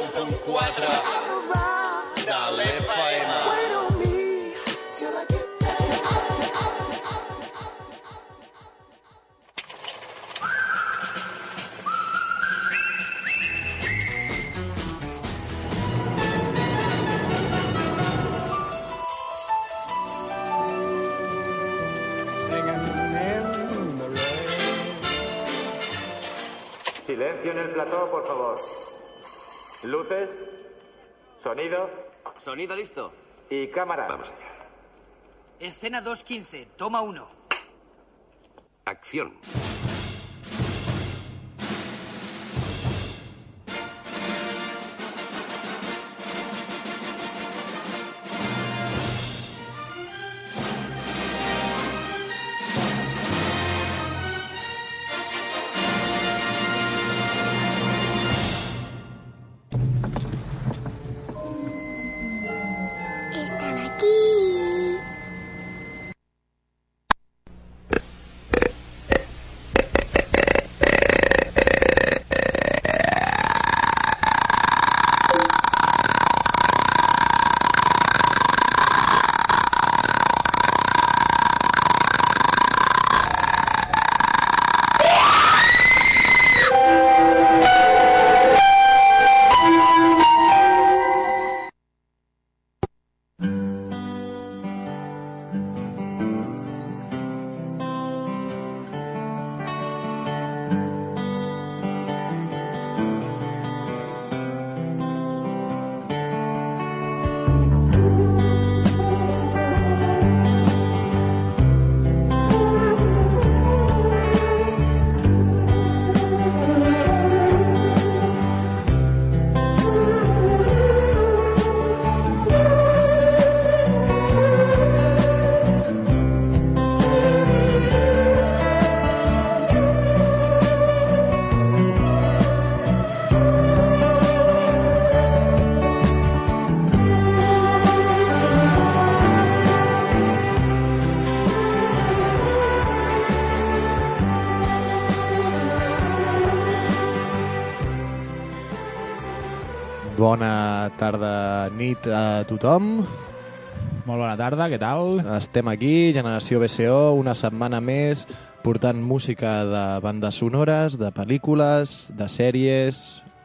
91.4 de l'FM. Silencio en el plató, por favor. Luces, sonido Sonido listo. y cámara. Vamos allá. Escena 2.15, toma 1. Acción. Nit a tothom. Molt bona tarda, què tal? Estem aquí, Generació BCO, una setmana més, portant música de bandes sonores, de pel·lícules, de sèries,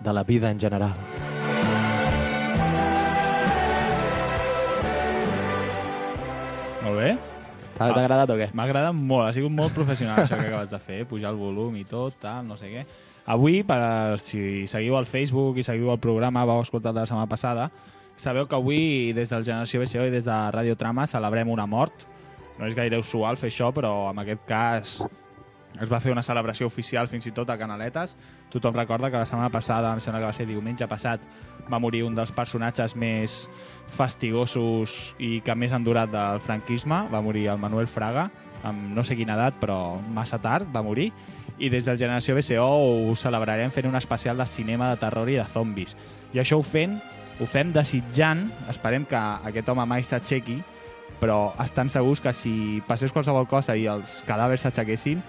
de la vida en general. Molt bé. T'ha t'ha agradat o què? M'ha agradat molt, ha sigut molt professional això que acabes de fer, pujar el volum i tot, tal, no sé què. Avui, per, si seguiu al Facebook i seguiu el programa, vau escoltar de la setmana passada, sabeu que avui, des del Generació BCO i des de Radio Trama, celebrem una mort. No és gaire usual fer això, però en aquest cas es va fer una celebració oficial fins i tot a Canaletes. Tothom recorda que la setmana passada, em sembla que va ser diumenge passat, va morir un dels personatges més fastigosos i que més han durat del franquisme. Va morir el Manuel Fraga, amb no sé quina edat, però massa tard va morir. I des del Generació BCO ho celebrarem fent un especial de cinema de terror i de zombis. I això ho fent, ho fem desitjant, esperem que aquest home mai s'aixequi, però estan segurs que si passés qualsevol cosa i els cadàvers s'aixequessin,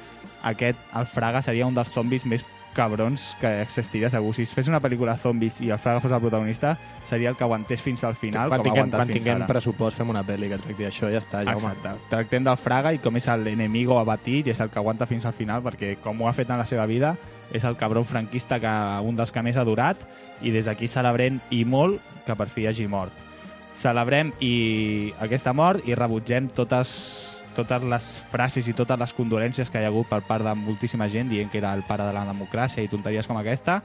aquest, el Fraga, seria un dels zombis més cabrons que existiria segur. Si es fes una pel·lícula de zombis i el Fraga fos el protagonista, seria el que aguantés fins al final, quan com tinguem, quan fins tinguem ara. pressupost fem una pel·li que tracti això, ja està, Jaume. Exacte. Tractem del Fraga i com és l'enemigo a batir i és el que aguanta fins al final perquè com ho ha fet en la seva vida és el cabron franquista que un dels que més ha durat i des d'aquí celebrem i molt que per fi hagi mort. Celebrem i aquesta mort i rebutgem totes totes les frases i totes les condolències que hi ha hagut per part de moltíssima gent dient que era el pare de la democràcia i tonteries com aquesta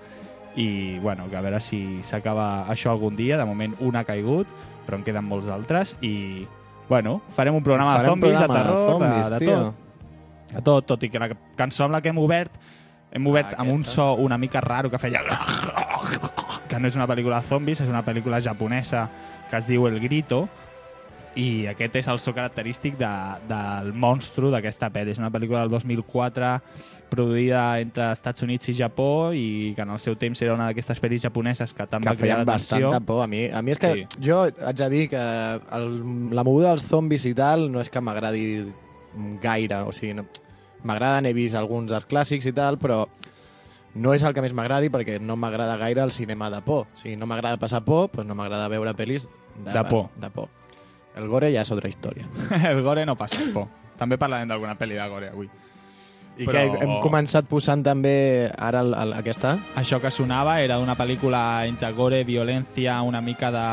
i bueno, que a veure si s'acaba això algun dia. De moment un ha caigut, però en queden molts altres i bueno, farem un programa Farem de zombis, programa de de terror, de, de tio. tot. De tot, tot i que la cançó amb la que hem obert hem obert Ah, amb un so una mica raro que feia que no és una pel·lícula de zombis, és una pel·lícula japonesa que es diu El Grito i aquest és el so característic de, del monstru d'aquesta pel·li. És una pel·lícula del 2004 produïda entre Estats Units i Japó i que en el seu temps era una d'aquestes pel·lis japoneses que tant que va cridar feien l'atenció. bastanta por. A mi, a mi és que Sí. jo haig de dir que el, la moguda dels zombis i tal no és que m'agradi gaire, o sigui, no, m'agraden, he vist alguns dels clàssics i tal, però No és el que més m'agradi perquè no m'agrada gaire el cinema de por. Si no m'agrada passar por, doncs no m'agrada veure pel·lis de, De por. De por. El gore ja és altra història. el gore no passa por. També parlarem d'alguna pel·li de gore avui. I Però- que hem començat posant també ara el, el, aquesta? Això que sonava era una pel·lícula entre gore, violència, una mica de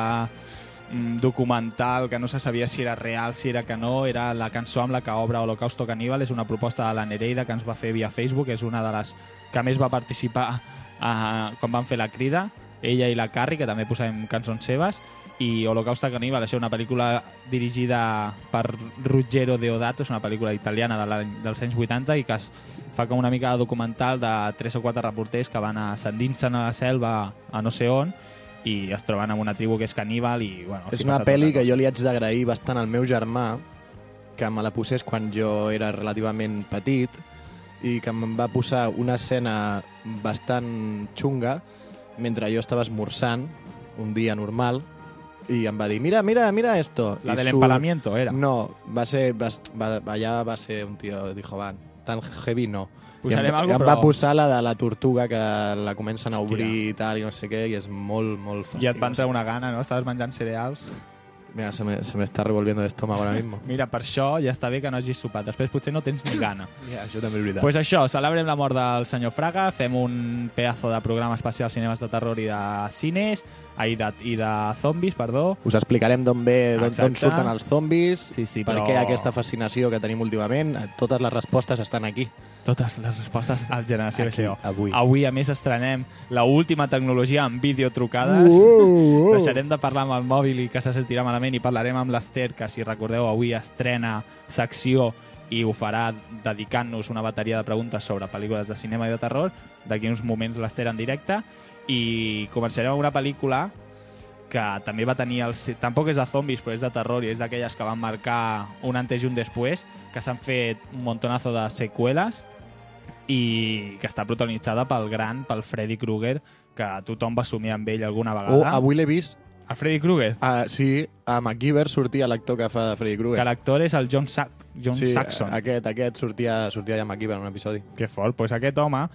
mm, documental que no se sabia si era real, si era que no. Era la cançó amb la que obre Holocausto Caníbal. És una proposta de la Nereida que ens va fer via Facebook. És una de les que més va participar uh, quan van fer la crida. Ella i la Carri, que també posàvem cançons seves. I Holocausto Caníbal, això és una pel·lícula dirigida per Ruggero Deodato, és una pel·lícula italiana de l'any- dels anys 80 i que es fa com una mica de documental de tres o quatre reporters que van a s'endinsen a la selva a no sé on i es troben amb una tribu que és caníbal i bueno, És una pel·li que jo li haig d'agrair bastant al meu germà, que me la posés quan jo era relativament petit i que em va posar una escena bastant xunga mentre jo estava esmorzant un dia normal i em va dir, mira, mira, mira esto. La I del surt- empalamiento era. No, va ser, va, va, allà va ser un tio, dijo, van, tan heavy no. Posarem I em, algo, i em però- va posar la de la tortuga que la comencen a Hòstia. obrir i tal, i no sé què, i és molt, molt I fastigós. et va entrar una gana, no? Estaves menjant cereals. Mira, se me, se me está revolviendo el estómago ahora mismo. Mira, per això ja està bé que no hagis sopat. Després potser no tens ni gana. Ja, això també és veritat. pues això, celebrem la mort del senyor Fraga, fem un pedazo de programa especial cinemes de terror i de cines, ai, de, i de zombis, perdó. Us explicarem d'on ve, d'on surten els zombis, Sí, sí, per però- què aquesta fascinació que tenim últimament. Totes les respostes estan aquí. Totes les respostes al Generació Aquí, BCO. avui. Avui, a més, estrenem la última tecnologia en videotrucades. Uh, uh. Deixarem de parlar amb el mòbil i que se sentirà malament i parlarem amb l'Ester, que si recordeu avui estrena secció i ho farà dedicant-nos una bateria de preguntes sobre pel·lícules de cinema i de terror. D'aquí uns moments l'Ester en directe. I començarem amb una pel·lícula que també va tenir el... Tampoc és de zombis, però és de terror i és d'aquelles que van marcar un antes i un després, que s'han fet un montonazo de seqüeles i que està protagonitzada pel gran, pel Freddy Krueger, que tothom va somiar amb ell alguna Oh, vegada. avui l'he vist. El Freddy Krueger, Uh, sí, a MacGyver sortia l'actor que fa de Freddy que Krueger. l'actor és el John, Sa John sí, Saxon. Aquest, aquest sortia, sortia ja a MacGyver en un episodi. Que fort. Pues aquest home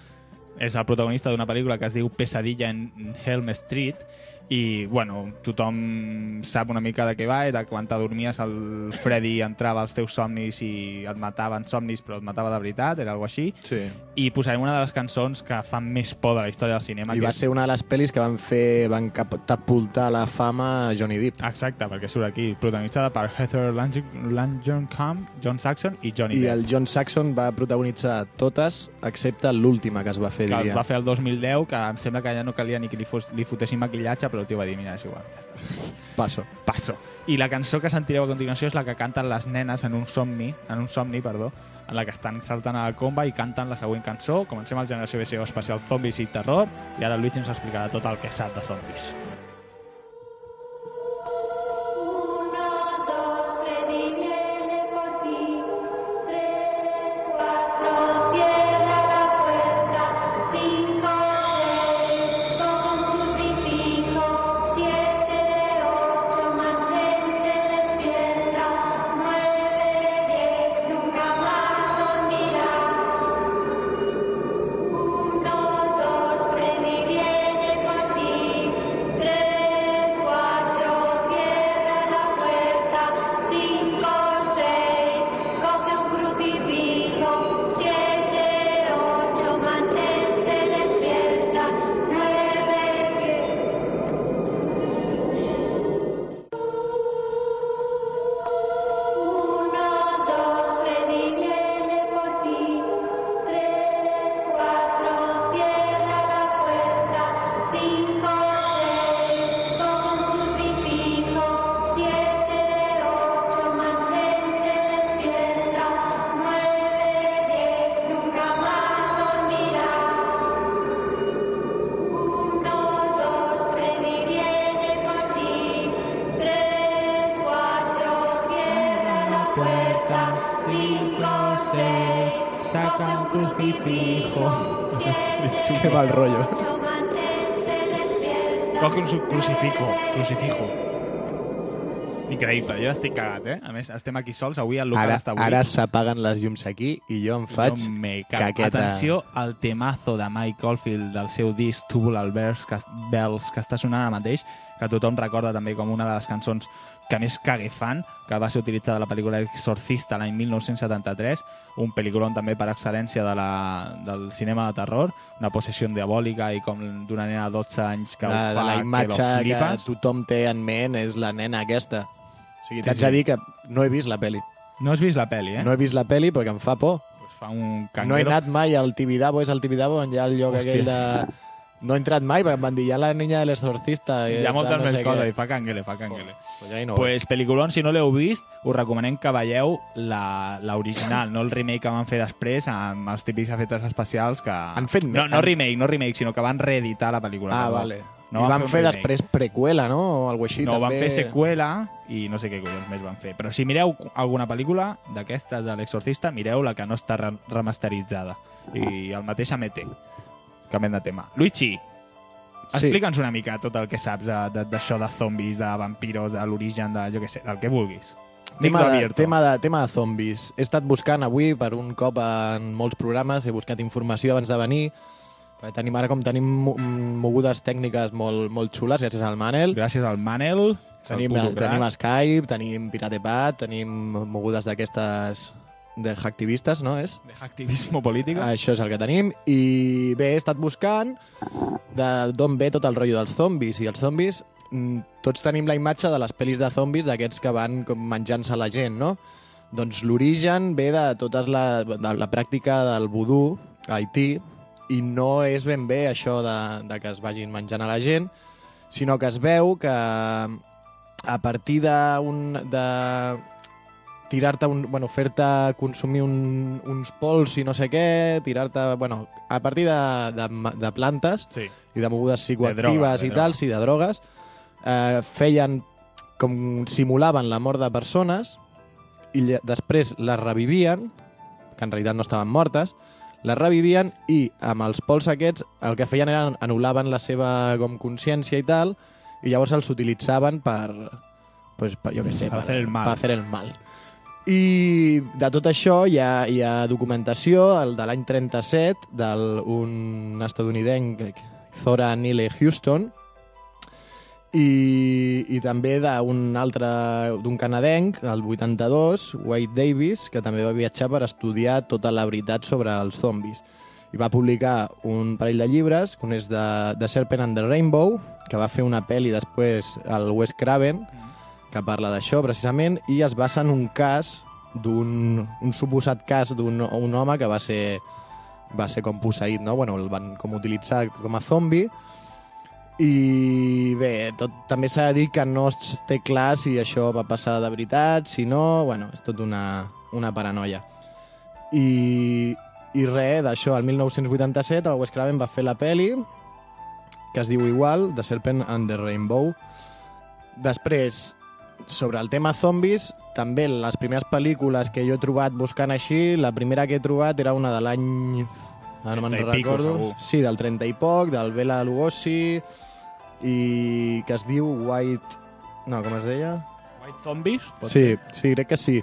és el protagonista d'una pel·lícula que es diu Pesadilla en Helm Street i, bueno, tothom sap una mica de què va. Era quan t'adormies el Freddy entrava als teus somnis i et matava en somnis, però et matava de veritat, era algo així. Sí. I posarem una de les cançons que fan més por de la història del cinema. I que va és- ser una de les pel·lis que van fer, van catapultar la fama a Johnny Depp. Exacte, perquè surt aquí, protagonitzada per Heather Langenkamp, John Saxon i Johnny I Depp. el John Saxon va protagonitzar totes, excepte l'última que es va fer, que diria. va fer el 2010, que em sembla que ja no calia ni que li, fos, li fotessin maquillatge, però el tio va dir, mira, és igual, ja està. Passo. Passo. I la cançó que sentireu a continuació és la que canten les nenes en un somni, en un somni, perdó, en la que estan saltant a la comba i canten la següent cançó. Comencem el Generació BCO especial Zombis i Terror, i ara el Luigi ens explicarà tot el que sap de zombis. Uno, A més, estem aquí sols, avui el local Ara, està buit. ara s'apaguen les llums aquí i jo em faig no me caqueta. Atenció al temazo de Mike Oldfield del seu disc Tubular Bells que, Bells, que està sonant ara mateix, que tothom recorda també com una de les cançons que més cague fan, que va ser utilitzada a la pel·lícula Exorcista l'any 1973, un pel·lículon també per excel·lència de la, del cinema de terror, una possessió diabòlica i com d'una nena de 12 anys que la, ho fa la que imatge que, flipes. tothom té en ment és la nena aquesta. O sigui, t'haig sí. de dir que no he vist la peli. No has vist la pel·li, eh? No he vist la peli perquè em fa por. Pues fa un No he canguero. anat mai al Tibidabo, és el Tibidabo, on hi ha el lloc Hòsties. aquell de... No he entrat mai, perquè em van dir, hi ha la niña de l'exorcista. Hi ha tal, moltes no més coses, i fa canguele, fa canguele. Pues ja no Pues pel·lículon, si no l'heu vist, us recomanem que veieu la- l'original, no el remake que van fer després amb els típics efectes especials que... Han fet No, no remake, no remake, sinó que van reeditar la pel·lícula. Ah, vale. No I van van fer fer després preqüela, no? O alguna així, no, també. van fer seqüela i no sé què collons més van fer. Però si mireu alguna pel·lícula d'aquestes de l'exorcista, mireu la que no està re remasteritzada. I el mateix amb ET. Canviem de tema. Luigi, Sí. explica'ns una mica tot el que saps de- de- d'això de, de zombis, de vampiros, de l'origen, de jo què sé, del que vulguis. Tema de, tema, de, tema de zombis. He estat buscant avui, per un cop en molts programes, he buscat informació abans de venir, tenim ara com tenim mo- mogudes tècniques molt, molt xules, gràcies al Manel. Gràcies al Manel. el Tenim, puto crac. tenim Skype, tenim Piratepat, tenim mogudes d'aquestes de hacktivistes, no és? De activismo político. Això és el que tenim. I bé, he estat buscant de d'on ve tot el rotllo dels zombis. I els zombis, mm, tots tenim la imatge de les pel·lis de zombis d'aquests que van com menjant-se la gent, no? Doncs l'origen ve de tota la, de la pràctica del vudú a Haití i no és ben bé això de, de que es vagin menjant a la gent, sinó que es veu que a partir d'un de tirar-te un, bueno, fer-te consumir un, uns pols i no sé què, tirar-te, bueno, a partir de, de, de plantes Sí. i de mogudes psicoactives De de i tal, sí, de drogues, eh, feien com simulaven la mort de persones i després les revivien, que en realitat no estaven mortes, les revivien i amb els pols aquests el que feien era anul·laven la seva com consciència i tal i llavors els utilitzaven per, pues, per jo què sé, Per hacer el mal. Per hacer el mal. I de tot això hi ha, hi ha documentació, el de l'any 37, d'un estadounidenc, Zora Neale Houston, i, i també d'un altre, d'un canadenc, el 82, Wade Davis, que també va viatjar per estudiar tota la veritat sobre els zombis. I va publicar un parell de llibres, un és de, de Serpent and the Rainbow, que va fer una pel·li després al Wes Craven, que parla d'això precisament, i es basa en un cas d'un un suposat cas d'un un home que va ser va ser com posseït, no? Bueno, el van com utilitzar com a zombi i bé, tot, també s'ha de dir que no es té clar si això va passar de veritat, si no, bueno, és tot una, una paranoia. I, i res, d'això, el 1987 el Wes Craven va fer la peli que es diu igual, The Serpent and the Rainbow. Després, sobre el tema zombis, també les primeres pel·lícules que jo he trobat buscant així, la primera que he trobat era una de l'any... Ara no me'n 30 i pico, recordo. segur. Sí, del 30 i poc, del Bela Lugosi, i que es diu White... No, com es deia? White Zombies? Sí, ser? sí, crec que sí.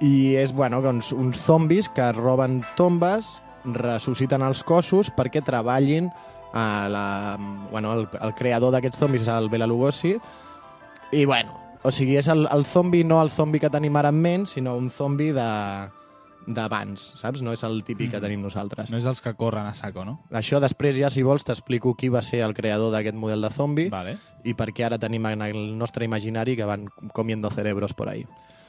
I és, bueno, doncs, uns zombis que roben tombes, ressusciten els cossos perquè treballin a la, bueno, el, el creador d'aquests zombis és el Bela Lugosi i bueno, o sigui, és el, el zombi no el zombi que tenim ara en ment, sinó un zombi de d'abans, saps? No és el típic que Mhm. tenim nosaltres. No és els que corren a saco, no? Això després ja, si vols, t'explico qui va ser el creador d'aquest model de zombi Vale. i per què ara tenim en el nostre imaginari que van comiendo cerebros por ahí.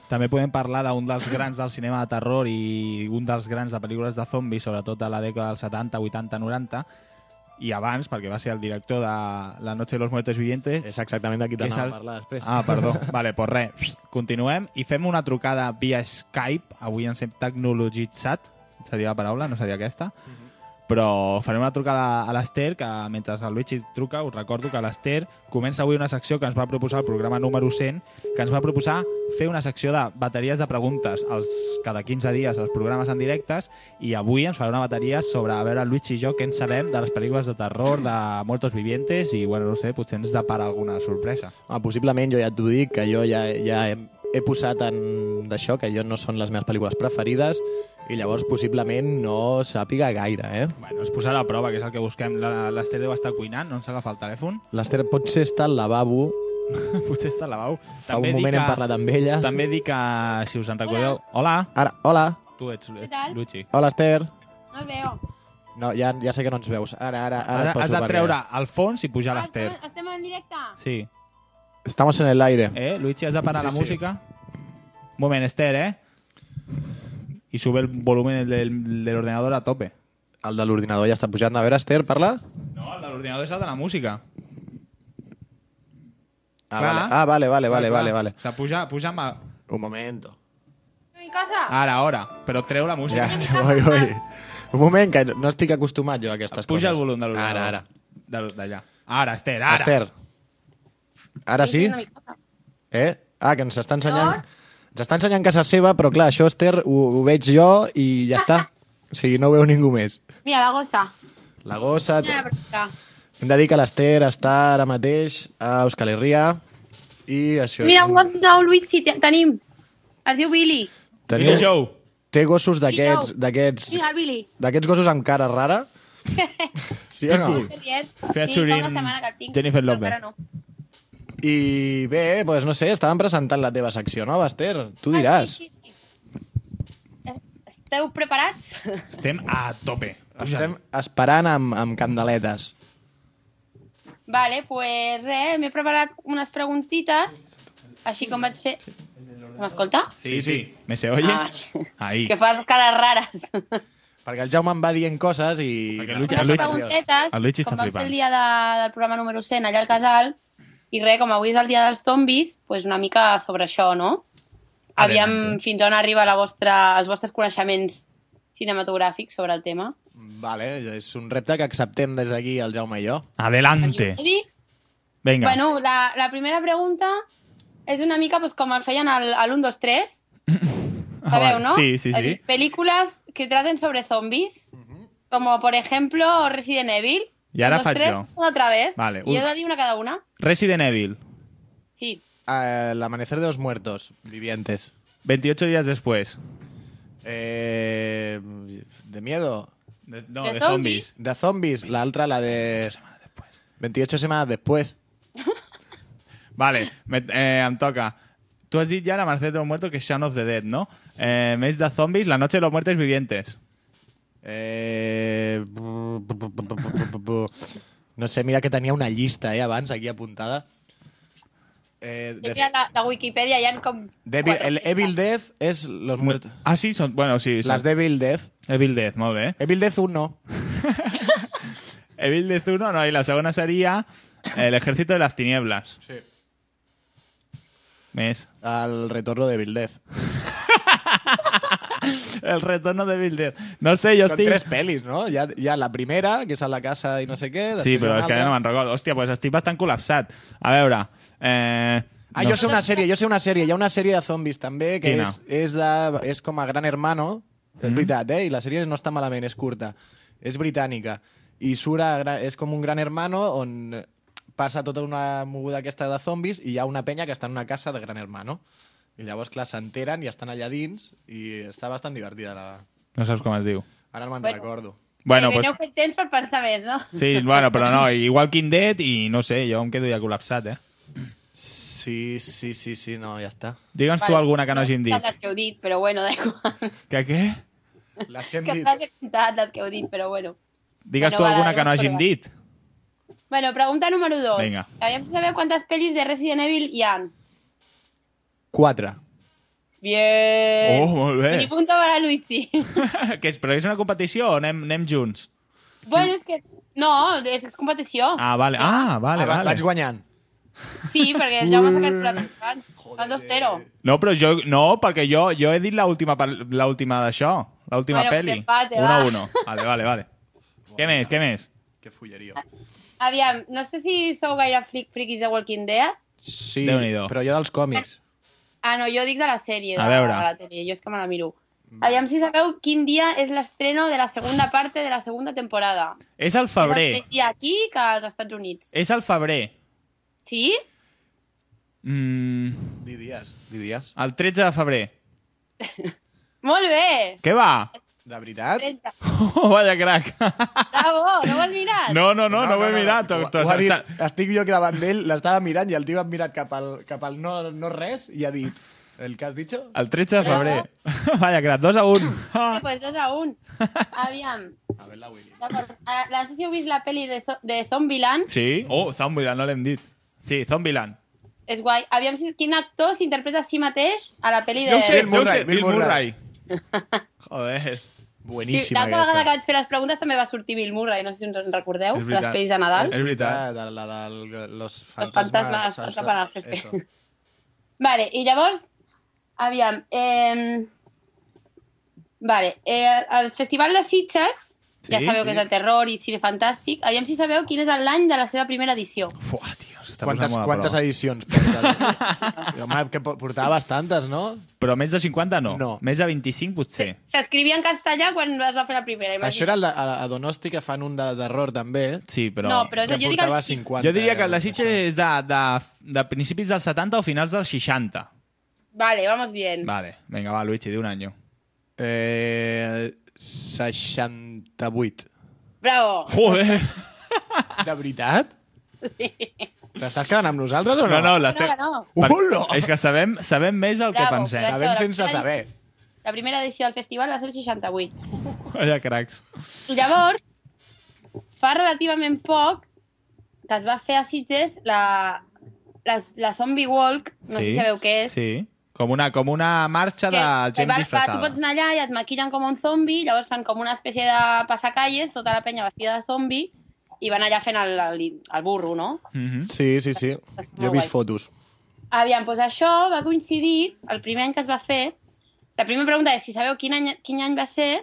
També podem parlar d'un dels grans del cinema de terror i un dels grans de pel·lícules de zombis, sobretot a la dècada dels 70, 80, 90, i abans, perquè va ser el director de La noche de los muertos vivientes. És exactament és t'anava el- a parlar després. Ah, perdó. vale, doncs res, continuem i fem una trucada via Skype. Avui ens hem tecnologitzat, seria la paraula, no seria aquesta, però faré una trucada a l'Ester, que mentre el Luigi truca, us recordo que l'Ester comença avui una secció que ens va proposar el programa número 100, que ens va proposar fer una secció de bateries de preguntes als, cada 15 dies als programes en directes, i avui ens farà una bateria sobre, a veure, el Luigi i jo, què en sabem de les pel·lícules de terror, de Muertos Vivientes, i, bueno, no sé, potser ens depara alguna sorpresa. Ah, possiblement, jo ja t'ho dic, que jo ja, ja he, he posat en d'això, que jo no són les meves pel·lícules preferides, i llavors possiblement no sàpiga gaire, eh? Bueno, es posarà a prova, que és el que busquem. La- L'Ester deu estar cuinant, no ens agafa el telèfon. L'Ester potser està al lavabo, Potser està al lavabo. fa un moment hem parlat amb ella. També dic que, si us en recordeu... Hola. Ara, hola, Tu ets? Luigi. hola Esther. No el veo. No, ja, ja sé que no ens veus. Ara, ara, ara, Ara et poso has de treure el fons i pujar Ah, l'Ester. estem, estem en directe? Sí. Estamos en el aire. Eh, Luigi, has de parar Sí, la sí. música? Un moment, Esther, eh? Y sube el volumen del, del ordenador a tope. El de l'ordinador ja està pujant. A veure, Esther, parla. No, el de l'ordinador és el de la música. Ah, Clar. vale, ah, vale, vale, vale, vale, vale. O sea, puja, puja amb... Un momento. En mi casa? Ara, ara. Però treu la música. Ja, ja voy, voy. Un moment, que no estic acostumat jo a aquestes Puja coses. el volum de l'ordinador. Ara, ara. De- D'allà. Ara, Esther, ara. Esther. Ara sí? Eh? Ah, que ens està ensenyant... Ens està ensenyant casa seva, però clar, això, Esther, ho, ho veig jo i ja està. O sigui, no ho veu ningú més. Mira, la gossa. La gossa... Mira per acá. Hem de dir que l'Esther està ara mateix a Euskal Herria i això... Mira, un gos nou, Luigi, te- tenim. Es diu Billy. Teniu... Billy Joe. Té gossos d'aquests... D'aquests d'aquests gossos amb cara rara? Sí o no? Featuring Sí, fa una setmana que el tinc. Jennifer Lopez. no. I bé, doncs no sé, estàvem presentant la teva secció nova, Esther. Tu diràs. Ah, sí, sí, sí. Es- Esteu preparats? Estem a tope. Estem esperant amb, amb candeletes. Vale, pues res, m'he preparat unes preguntites, així com vaig fer... Se m'escolta? Sí, sí. ¿Me se oye? Ah. Ahí. Que fas cares rares. Perquè el Jaume em va dient coses i... Perquè el Luigi- Unes el Luigi- preguntetes, el Luigi està com vam fer el dia de, del programa número 100 allà al casal, i res, com avui és el dia dels zombis, pues una mica sobre això, no? Aviam Adelante. fins on arriba la vostra, els vostres coneixements cinematogràfics sobre el tema. Vale, és un repte que acceptem des d'aquí el Jaume i jo. Adelante. Venga. Bueno, la, la primera pregunta és una mica pues, com el feien al, al 1, 2, 3. Ah, ¿Sabeu, vale. no? Sí, sí, sí. películas que traten sobre zombies, como por ejemplo Resident Evil. Y ahora Un, dos, faig tres, jo. otra vez. Vale, Y yo un- he de dir una cada una. Resident Evil. Sí. Eh, el amanecer de los muertos, vivientes. 28 días después. Eh, de miedo. De- no, ¿De de, zombies? zombies. De zombies, la otra, la de... 28 semanas después. Vale, me, eh, em toca. Tu has dit ja la Merced de los Muertos que és Shaun of the Dead, no? Eh, més de zombies, La noche de los muertos vivientes. Eh... No sé, mira que tenia una llista, eh, abans, aquí apuntada. Eh, de... La, la Wikipedia ya com... Devil, el Evil Death es los muertos. Ah, sí, son, bueno, sí. Las de Evil Death. Evil Death, molt bé. Evil Death 1. Evil Death 1, no, y la segunda sería eh, El Ejército de las Tinieblas. Sí. Més. El retorno de Evil Death. El retorno de Evil Death. No sé, jo Són estic... tres pel·lis, no? Hi ha, hi ha la primera, que és a la casa i no sé què. Sí, però és que ja no me'n recordo. Hòstia, doncs estic bastant col·lapsat. A veure... Eh, Ah, no jo sé una sèrie, jo sé una sèrie. Hi ha una sèrie de zombis també, que Quina? és, és, de, és com a Gran Hermano. És Mm. veritat, eh? I la sèrie no està malament, és curta. És britànica. I surt a, és com un Gran Hermano on passa tota una moguda aquesta de zombis i hi ha una penya que està en una casa de Gran Hermano. I llavors, clar, s'enteren i estan allà dins i està bastant divertida la... No saps com es diu. Ara no me'n bueno. recordo. Bueno, pues... Doncs... Heu fet temps per pensar més, no? Sí, bueno, però no, igual Walking Dead i no sé, jo em quedo ja col·lapsat, eh? Sí, sí, sí, sí, no, ja està. Digue'ns vale, tu alguna que no, no hagin dit. Les que heu dit, però bueno, da. Que què? Les que hem que dit. Que les contat, les que heu dit, però bueno. Digues bueno, tu alguna que no hagin dit. Bueno, pregunta número 2. Vinga. Aviam si sabeu quantes pel·lis de Resident Evil hi han. 4. Bien. Oh, molt bé. Mini punto para Luigi. que és, però és una competició o anem, anem junts? Bueno, és que... No, és, és competició. Ah, vale. Ah, vale, ah, vale. Vaig guanyant. Sí, perquè el Jaume s'ha quedat abans. El 2-0. No, però jo... No, perquè jo, jo he dit l'última d'això. L'última bueno, peli. 1-1. Vale, vale, vale. Què més, què més? Que fulleria. Aviam, no sé si sou gaire fric friquis de Walking Dead. Sí, però jo dels còmics. Ah, no, jo dic de la sèrie, de, A veure. de la tele. Jo és que me la miro. Aviam si sabeu quin dia és l'estreno de la segunda parte de la segunda temporada. És al És febrer. el mateix dia aquí que als Estats Units. És al febrer. Sí? Mm, Di dies, di dies. el 13 de febrer. Molt bé! Què va? De veritat? 30. Oh, vaya crac. Bravo, no ho has mirat? No, no, no, no, ho he mirat. Tu- tu- ho ha dit, estic jo aquí davant d'ell, l'estava mirant i el tio ha mirat cap al, cap al no, no res i ha dit el que has dicho? El 13 de febrer. Vaya crac, 2 a 1. Sí, pues dos a un. Aviam. A veure la Willy. No sé si heu vist la pel·li de, de Zombieland. Sí? Oh, Zombieland, no l'hem dit. Sí, Zombieland. És guai. Aviam si, quin actor s'interpreta a si mateix a la pel·li de... Jo ho sé, Murray, Bill Murray. Joder. Sí, Bueníssima l'altra vegada que vaig fer les preguntes també va sortir Bill Murray, no sé si us en recordeu, És les pel·lis de Nadal. És veritat. De, la del los Los fantasmas. fantasmas salsa- atrapan al jefe. Eso. Vale, i llavors, aviam, eh, vale, eh, el Festival de Sitges, Sí, ja sabeu sí. que és de terror i cine fantàstic, aviam si sabeu quin és l'any de la seva primera edició. Fuà, tio, s'està Quantes, posant molt a quantes edicions portes? Home, que po- portava bastantes, no? Però més de 50 no. No. Més de 25 potser. S'escrivia en castellà quan es va fer la primera, imagina't. Això era el de, a, a Donosti, que fan un de terror, també. Sí, però... No, però és, que jo dic portava el Sitges. 50. Jo diria que el de Sitges és de, de, de principis dels 70 o finals dels 60. Vale, vamos bien. Vale, vinga, va, Luigi, di un any. Eh, 68. Bravo. Joder! De veritat? T'estàs quedant amb nosaltres o no? No, no, No, l'estem... no, no. Per- Hola! És que sabem, sabem més del que Bravo, pensem. però- Sabem Això, la sense primera saber. La primera edició del festival va ser el 68. Vaya cracs. Llavors, fa relativament poc que es va fer a Sitges la, la, la Zombie Walk, no sé si sabeu què és. Sí, com una, com una marxa de que gent va, va, tu disfressada. pots anar allà i et maquillen com un zombi, llavors fan com una espècie de passacalles, tota la penya vestida de zombi, i van allà fent el, el, el burro, no? Mhm. Sí, sí, sí. Jo he vist guai. fotos. Aviam, doncs això va coincidir, el primer any que es va fer, la primera pregunta és si sabeu quin any, quin any va ser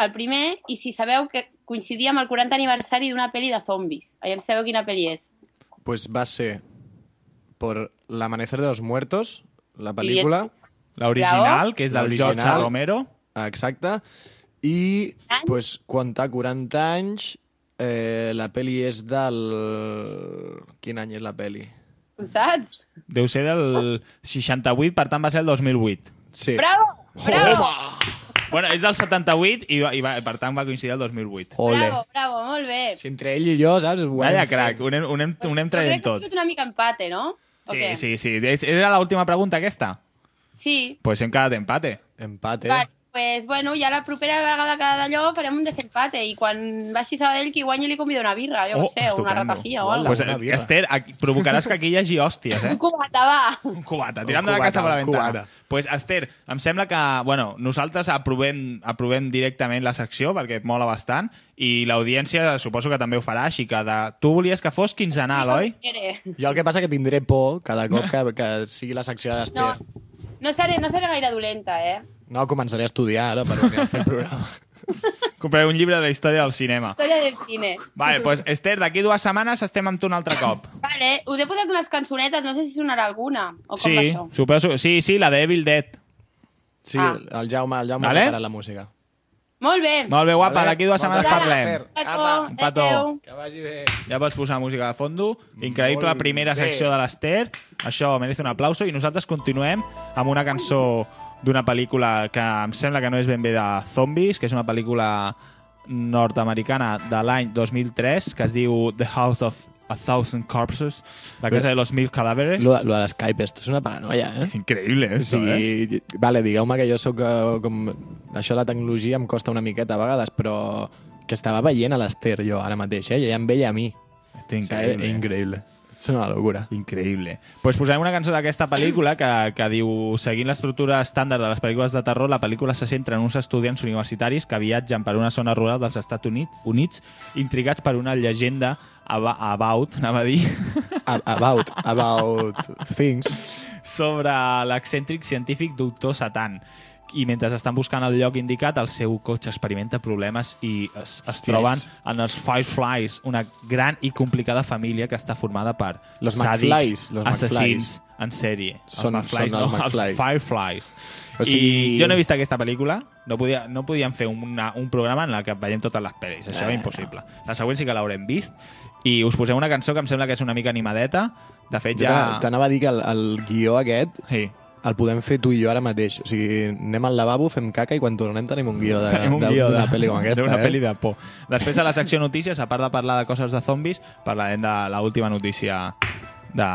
el primer i si sabeu que coincidia amb el 40 aniversari d'una pel·li de zombis. Aviam sabeu quina pel·li és. Pues va ser por L'Amanecer de los Muertos, la pel·lícula. L'original, que és del L'original. George Romero. Exacte. I, pues, quan té 40 anys, eh, la pel·li és del... Quin any és la pel·li? Ho saps? Deu ser del 68, per tant va ser el 2008. Sí. Bravo! Bravo! Bueno, és del 78 i, va, i va, per tant va coincidir el 2008. Ole. Bravo, bravo, molt bé. Si entre ell i jo, saps? Ho Vaya crac, ho anem, ho anem, ho anem Jo traient crec que ha tot. sigut una mica empate, no? Sí, què? sí, sí. Era l'última pregunta, aquesta? Sí. Pues hem quedat empate. Empate. Vale, pues, bueno, ja la propera vegada que d'allò farem un desempate i quan baixi Sabadell qui guanyi li convida una birra, jo oh, sé, una estupendo. ratafia o alguna Pues, una birra. Esther, aquí, provocaràs que aquí hi hagi hòsties, eh? Un cubata, va! Un cubata, tirant de la casa per la ventana. cubata. pues, Esther, em sembla que bueno, nosaltres aprovem, aprovem directament la secció perquè et mola bastant i l'audiència suposo que també ho farà, així que de... tu volies que fos quinzenal, oi? Jo el que passa que tindré por cada cop que, que sigui la secció de l'Ester. No, no seré, no seré gaire dolenta, eh? No, començaré a estudiar ara per venir a fer el programa. Compraré un llibre de la història del cinema. Història del cine. Vale, pues, Esther, d'aquí dues setmanes estem amb tu un altre cop. Vale, us he posat unes cançonetes, no sé si sonarà alguna, o com va Sí, això. suposo, sí, sí, la de Evil Dead. Sí, Ah. el Jaume, el Jaume Vale. ha preparat la música. Molt bé. Molt bé, guapa, Vale. d'aquí dues setmanes parlem. Petó. adéu. Que vagi bé. Ja pots posar música de fondo. Increïble Molt primera bé. secció de l'Ester. Això merece un aplauso. I nosaltres continuem amb una cançó d'una pel·lícula que em sembla que no és ben bé de zombis, que és una pel·lícula nord-americana de l'any 2003 que es diu The House of a Thousand Corpses, la casa de los mil cadáveres. Lo, lo de l'Skype, esto és una paranoia, eh? És increïble, esto, sí, eh? Vale, digueu-me que jo sóc eh, com... Això la tecnologia em costa una miqueta a vegades, però que estava veient a l'Ester jo ara mateix, eh? I ella em veia a mi. Esto O sea, increïble. És una locura. Increïble. pues posarem una cançó d'aquesta pel·lícula que, que diu seguint l'estructura estàndard de les pel·lícules de terror, la pel·lícula se centra en uns estudiants universitaris que viatgen per una zona rural dels Estats Units, Units intrigats per una llegenda about, anava a dir, About, about things. sobre l'excèntric científic doctor Satan, i mentre estan buscant el lloc indicat, el seu cotxe experimenta problemes i es, es troben en els Fireflies, una gran i complicada família que està formada per Los sàdics, McFlys, los assassins en sèrie. Són- els McFlys, són no, els McFlys. els Fireflies. O sigui- I jo no he vist aquesta pel·lícula, no, podia, no podíem fer una, un programa en el que veiem totes les pel·lis, això era impossible. La següent sí que l'haurem vist, i us posem una cançó que em sembla que és una mica animadeta, de fet Jo ja... t'ana- t'anava a dir que el, el guió aquest Sí. El podem fer tu i jo ara mateix. O sigui, anem al lavabo, fem caca i quan tornem tenim un guió de- de- d'una de- pel·li com aquesta. D'una eh? pel·li de por. Després a la secció notícies, a part de parlar de coses de zombis, parlarem de l'última notícia de,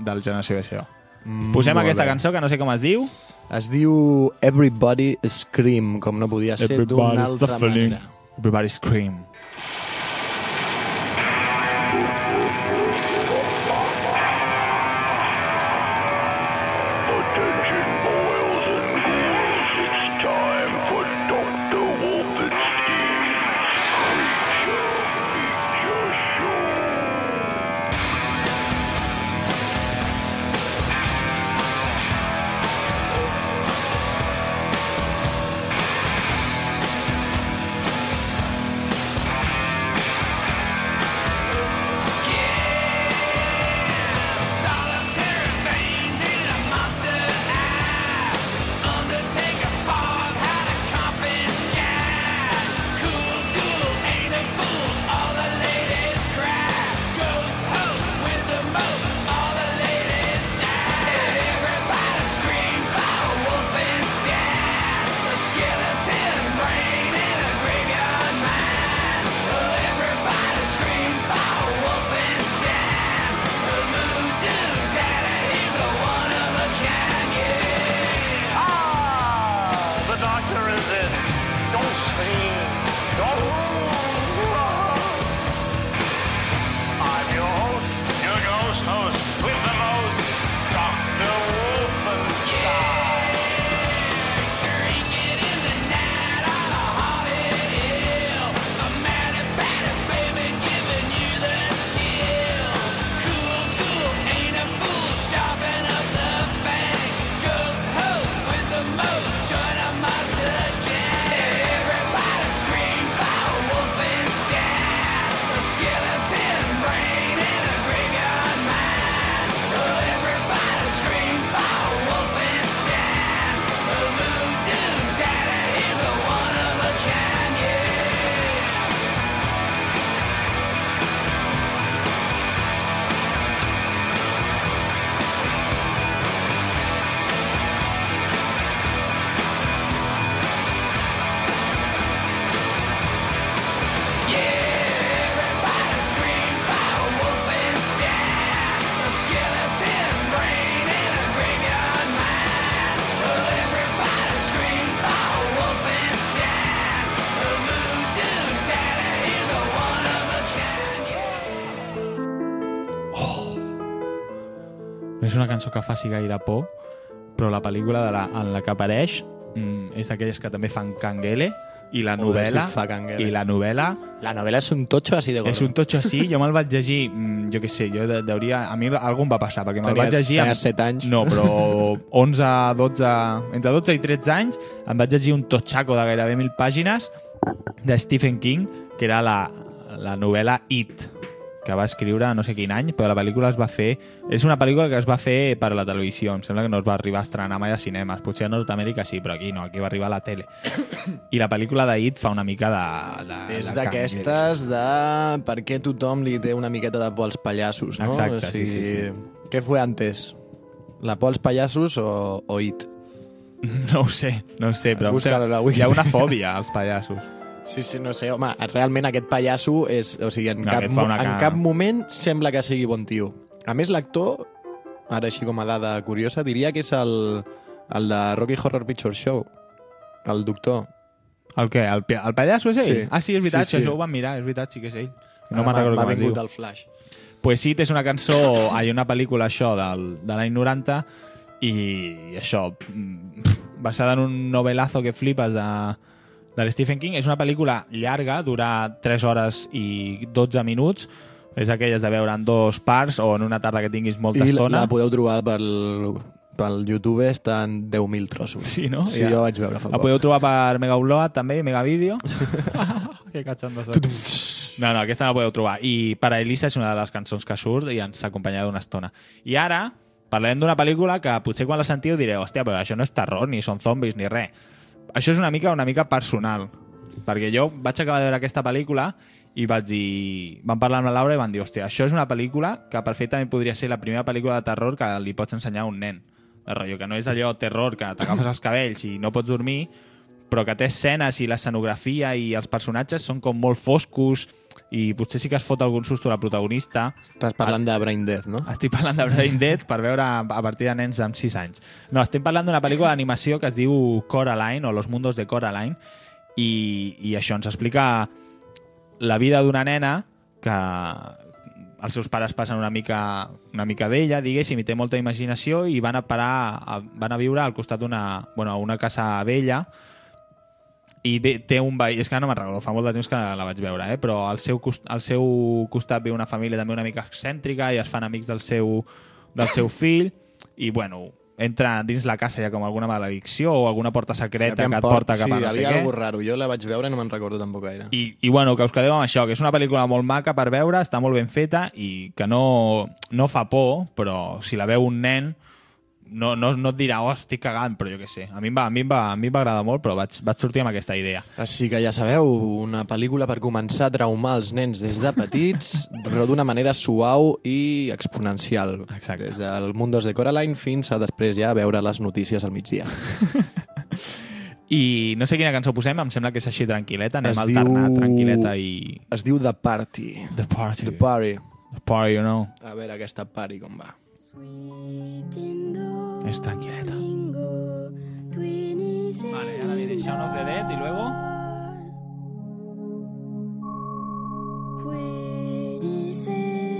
del Generació SEO. Mm, Posem aquesta bé. cançó, que no sé com es diu. Es diu Everybody Scream, com no podia ser d'una altra manera. Everybody scream. És una cançó que faci gaire por, però la pel·lícula de la, en la que apareix mm, és d'aquelles que també fan canguele i la Joder, novel·la canguele. i la novel·la La novel·la és un totxo així de gordo. és un totxo així, jo me'l vaig llegir mm, jo què sé, jo de- hauria, a mi algú em va passar perquè me'l vaig llegir tenies set anys. no, però 11, 12 entre 12 i 13 anys em vaig llegir un totxaco de gairebé mil pàgines de Stephen King que era la, la novel·la It que va escriure no sé quin any, però la pel·lícula es va fer... És una pel·lícula que es va fer per a la televisió. Em sembla que no es va arribar a estrenar mai a cinemes. Potser a Nord-Amèrica sí, però aquí no, aquí va arribar a la tele. I la pel·lícula d'It fa una mica de... de És d'aquestes de per què tothom li té una miqueta de por als pallassos, no? Exacte, sí, sí, sí. Què fue antes? La por als pallassos o, o It? No ho sé, no ho sé, però em Busca-lo a la sembla- Wiki. hi ha una fòbia als pallassos. Sí, sí, no sé, home, realment aquest pallasso és... O sigui, en, No, cap, una en cap moment sembla que sigui bon tio. A més, l'actor, ara així com a dada curiosa, diria que és el, el de Rocky Horror Picture Show, el doctor. El què? El, el pallasso és ell? Sí. Ah, sí, és veritat, Sí, sí, això ho vam mirar, és veritat, sí que és ell. No me'n m'ha- recordo com es diu. el flash. Pues sí, és una cançó, hi ha una pel·lícula això del, de l'any 90 i això, mm, basada en un novelazo que flipes de, de Stephen King. És una pel·lícula llarga, dura 3 hores i 12 minuts. És aquelles de veure en dos parts o en una tarda que tinguis molta I la, estona. la podeu trobar per, pel YouTube està en 10.000 trossos. Sí, no? Sí, Ja. jo vaig veure fa La poc. podeu trobar per Mega Upload, també, Mega Video. que catxando sóc. No, no, aquesta no la podeu trobar. I per a Elisa és una de les cançons que surt i ens acompanya d'una estona. I ara parlarem d'una pel·lícula que potser quan la sentiu direu hòstia, però això no és terror, ni són zombis, ni res. Això és una mica una mica personal. Perquè jo vaig acabar de veure aquesta pel·lícula i vaig dir... Vam parlar amb la Laura i van dir, hòstia, això és una pel·lícula que perfectament podria ser la primera pel·lícula de terror que li pots ensenyar a un nen. De rotllo, que no és allò terror que t'agafes els cabells i no pots dormir, però que té escenes i l'escenografia i els personatges són com molt foscos i potser sí que es fot algun susto a la protagonista. Estàs parlant de Brain Death, no? Estic parlant de Brain Dead per veure a partir de nens amb 6 anys. No, estem parlant d'una pel·lícula d'animació que es diu Coraline, o Los Mundos de Coraline, i, i això ens explica la vida d'una nena que els seus pares passen una mica, una mica d'ella, diguéssim, i té molta imaginació i van a parar, a, van a viure al costat d'una bueno, a una casa vella i té, té un veí, és que no me'n recordo, fa molt de temps que la vaig veure, eh? però al seu, cost, al seu costat ve una família també una mica excèntrica i es fan amics del seu, del seu fill i bueno, entra dins la casa ja com alguna maledicció o alguna porta secreta Aviam que et port- porta cap a sí, no sé havia què. alguna raro. Jo la vaig veure i no me'n recordo tampoc gaire. I, I bueno, que us quedeu amb això, que és una pel·lícula molt maca per veure, està molt ben feta i que no, no fa por, però si la veu un nen no, no, no et dirà, oh, estic cagant, però jo què sé. A mi em va, a mi em va, a mi em va agradar molt, però vaig, vaig sortir amb aquesta idea. Així que ja sabeu, una pel·lícula per començar a traumar els nens des de petits, però d'una manera suau i exponencial. Exacte. Des del Mundos de Coraline fins a després ja veure les notícies al migdia. I no sé quina cançó posem, em sembla que és així tranquil·leta, anem Es a alternar diu- tranquil·leta i... Es diu The Party. The Party. The Party. The Party, you know. A veure aquesta party com va. És tranquil·leta. Vale, ahora viene Shaun of the Dead y luego... Puede ser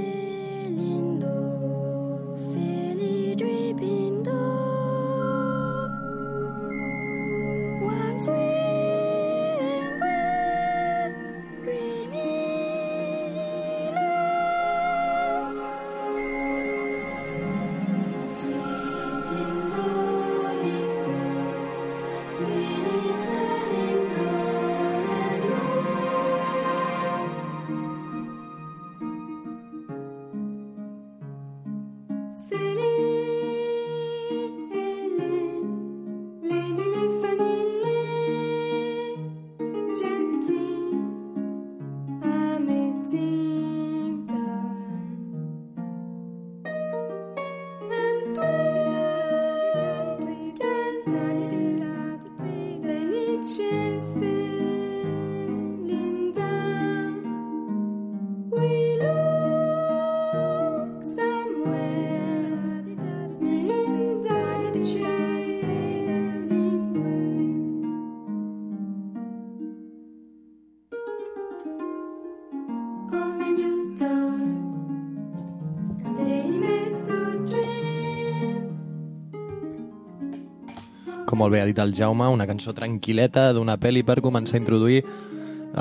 molt bé ha dit el Jaume, una cançó tranquil·leta d'una pel·li per començar a introduir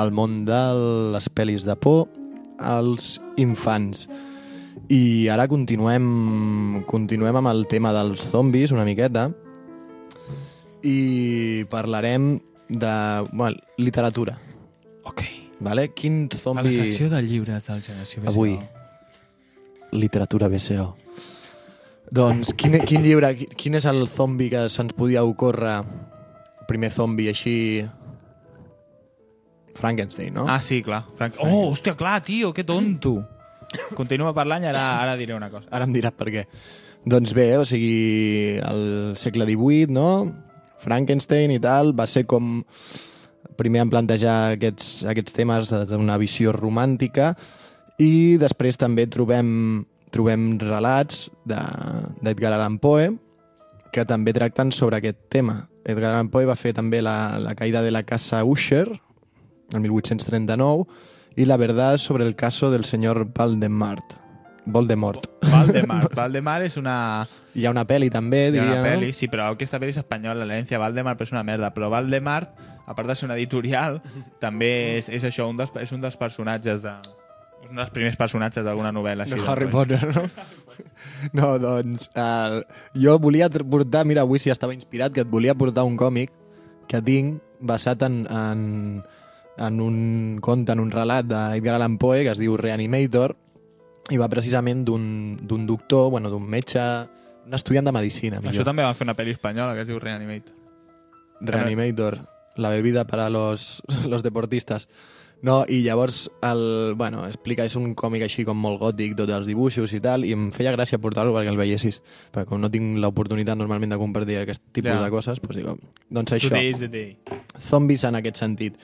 el món de les pel·lis de por als infants. I ara continuem, continuem amb el tema dels zombis una miqueta i parlarem de bueno, literatura. Ok. Vale? Quin A la zombi... secció de llibres del Generació BCO. Avui. Literatura BCO. Doncs, quin, quin llibre, qui- quin és el zombi que se'ns podia ocórrer? El primer zombi així... Frankenstein, no? Ah, sí, clar. Frank... Oh, hòstia, clar, tio, que tonto. Continua parlant i ara, ara diré una cosa. Ara em diràs per què. Doncs bé, o sigui, al segle XVIII, no? Frankenstein i tal, va ser com primer en plantejar aquests, aquests temes des d'una visió romàntica i després també trobem, trobem relats de- d'Edgar Allan Poe que també tracten sobre aquest tema. Edgar Allan Poe va fer també la, la caïda de la casa Usher el 1839 i la verdad sobre el caso del senyor Valdemart. Voldemort. Valdemar. Valdemar és una, Hi ha una pel·li també, hi ha diria, una pel·li, no? sí, però aquesta pel·li és espanyola, l'herència Valdemar, però és una merda. Però Valdemar, a part de ser una editorial, també és, és això, un dels, és un dels personatges de, Un dels primers personatges d'alguna novel·la. Així, No, de Harry. Potter, no? No, doncs, uh, jo volia portar, mira, avui sí estava inspirat, que et volia portar un còmic que tinc basat en, en, en un conte, en un relat d'Edgar Allan Poe que es diu Reanimator i va precisament d'un doctor, bueno, d'un metge, un estudiant de medicina, Això millor. també van fer una pel·li espanyola que es diu Reanimate. Reanimator, la bebida para los, los deportistas. No, i llavors, el, bueno, explica, és un còmic així com molt gòtic, tots els dibuixos i tal, i em feia gràcia portar-lo perquè el veiessis, perquè com no tinc l'oportunitat normalment de compartir aquest tipus Ja. de coses, doncs dic, doncs això, Today is the day. zombies en aquest sentit.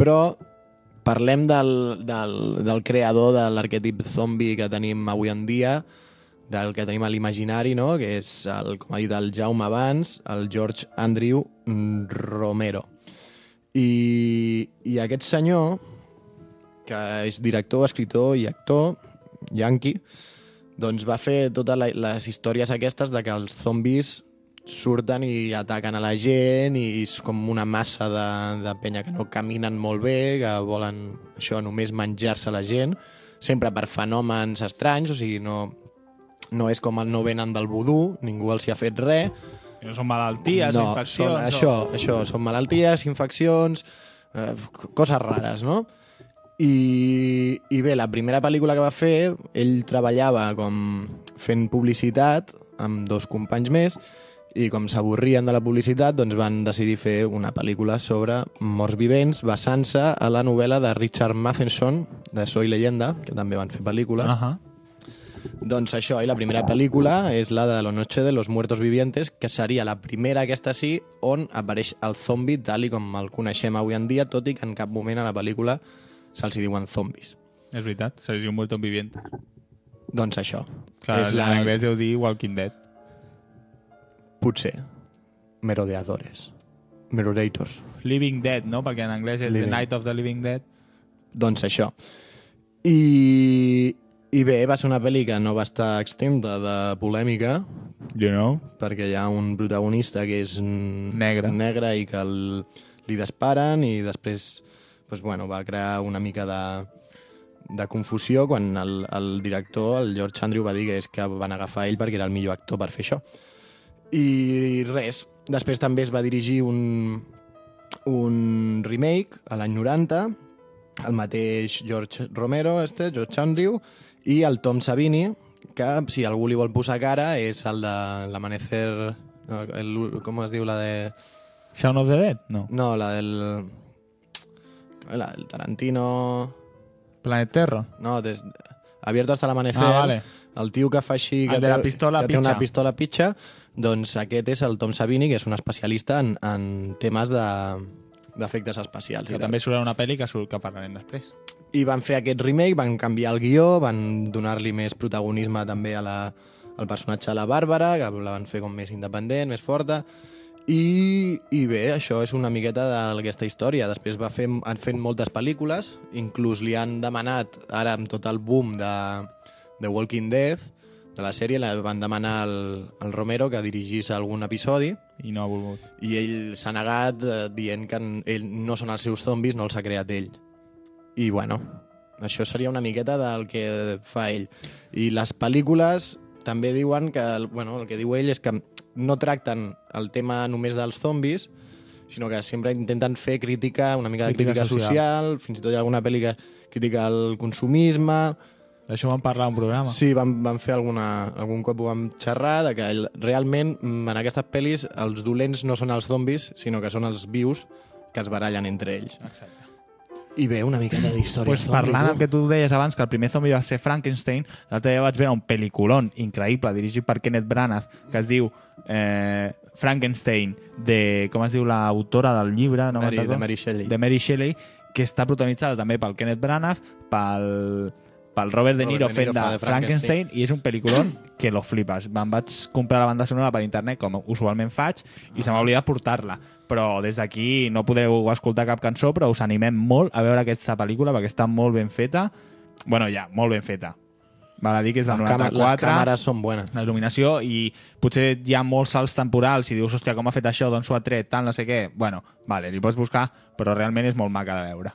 Però parlem del, del, del creador de l'arquetip zombi que tenim avui en dia, del que tenim a l'imaginari, no? que és, el, com ha dit el Jaume abans, el George Andrew Romero. I, I aquest senyor, que és director, escritor i actor, yankee, doncs va fer totes les històries aquestes de que els zombis surten i ataquen a la gent i és com una massa de, de penya que no caminen molt bé, que volen això només menjar-se la gent, sempre per fenòmens estranys, o sigui, no, no és com el no venen del vudú, ningú els hi ha fet res, no són malalties, no, infeccions... Són, això, això, són malalties, infeccions, eh, coses rares, no? I, I bé, la primera pel·lícula que va fer, ell treballava com fent publicitat amb dos companys més i com s'avorrien de la publicitat, doncs van decidir fer una pel·lícula sobre morts vivents basant-se a la novel·la de Richard Matheson, de Soy leyenda, que també van fer pel·lícules. Uh -huh. Doncs això, i la primera pel·lícula és la de La noche de los muertos vivientes, que seria la primera, aquesta sí, on apareix el zombi tal i com el coneixem avui en dia, tot i que en cap moment a la pel·lícula se'ls diuen zombis. És veritat, se li diu muerto viviente. Doncs això. Clar, és en la... anglès deu dir Walking Dead. Potser. Merodeadores. Merodators. Living Dead, no? Perquè en anglès és Living. The Night of the Living Dead. Doncs això. I, I bé, va ser una pel·li que no va estar extenta de polèmica, You know? perquè hi ha un protagonista que és Negre. negre i que el, li disparen i després doncs, bueno, va crear una mica de, de confusió quan el, el director, el George Andrew, va dir que és que van agafar ell perquè era el millor actor per fer això. I res, després també es va dirigir un, un remake a l'any 90, el mateix George Romero, este, George Andrew, i el Tom Savini, que si algú li vol posar cara és el de l'Amanecer... No, el, com es diu la de... Shaun of the Dead? No. No, la del... La del Tarantino... Planet Terror? No, des... Abierto hasta l'amanecer. Ah, vale. El tio que fa així... El Que de la té- pistola que té una pitxa. pistola pitxa, doncs aquest és el Tom Savini, que és un especialista en, en temes de d'efectes especials. Que també surt una pel·li que surt que parlarem després. I van fer aquest remake, van canviar el guió, van donar-li més protagonisme també a la, al personatge de la Bàrbara, que la van fer com més independent, més forta, i, i bé, això és una miqueta d'aquesta història. Després va fer, han fet moltes pel·lícules, inclús li han demanat, ara amb tot el boom de, de Walking Dead, de la sèrie, li van demanar al, al Romero que dirigís algun episodi, I no ha volgut. i ell s'ha negat eh, dient que ell no són els seus zombis, no els ha creat ell. I bueno, això seria una miqueta del que fa ell. I les pel·lícules també diuen que, bueno, el que diu ell és que no tracten el tema només dels zombis, sinó que sempre intenten fer crítica, una mica de Crítica crítica, social. social. fins i tot hi ha alguna pel·li que critica el consumisme, D'això vam parlar a un programa. Sí, vam, vam fer alguna, algun cop ho vam xerrar, de que realment mm, en aquestes pel·lis els dolents no són els zombis, sinó que són els vius que es barallen entre ells. Exacte. I bé, una miqueta d'història Pues zombi, parlant del que tu deies abans, que el primer zombi va ser Frankenstein, l'altre dia vaig veure un pel·liculón increïble dirigit per Kenneth Branagh que es diu eh, Frankenstein, de, com es diu l'autora del llibre? No Mary, de Mary Shelley. de Mary Shelley, que està protagonitzada també pel Kenneth Branagh, pel, pel Robert De Robert Niro De Niro fent de, de Frankenstein, i és un pel·lículon que lo flipes. Me'n vaig comprar la banda sonora per internet, com usualment faig, i se m'ha oblidat portar-la. Però des d'aquí no podreu escoltar cap cançó, però us animem molt a veure aquesta pel·lícula perquè està molt ben feta. bueno, ja, molt ben feta. Val a dir que és del les, càmer- 94. les càmeres són bones. la il·luminació i potser hi ha molts salts temporals i dius, hòstia, com ha fet això, d'on s'ho ha tret, tant, no sé què. Bueno, vale, li pots buscar, però realment és molt maca de veure.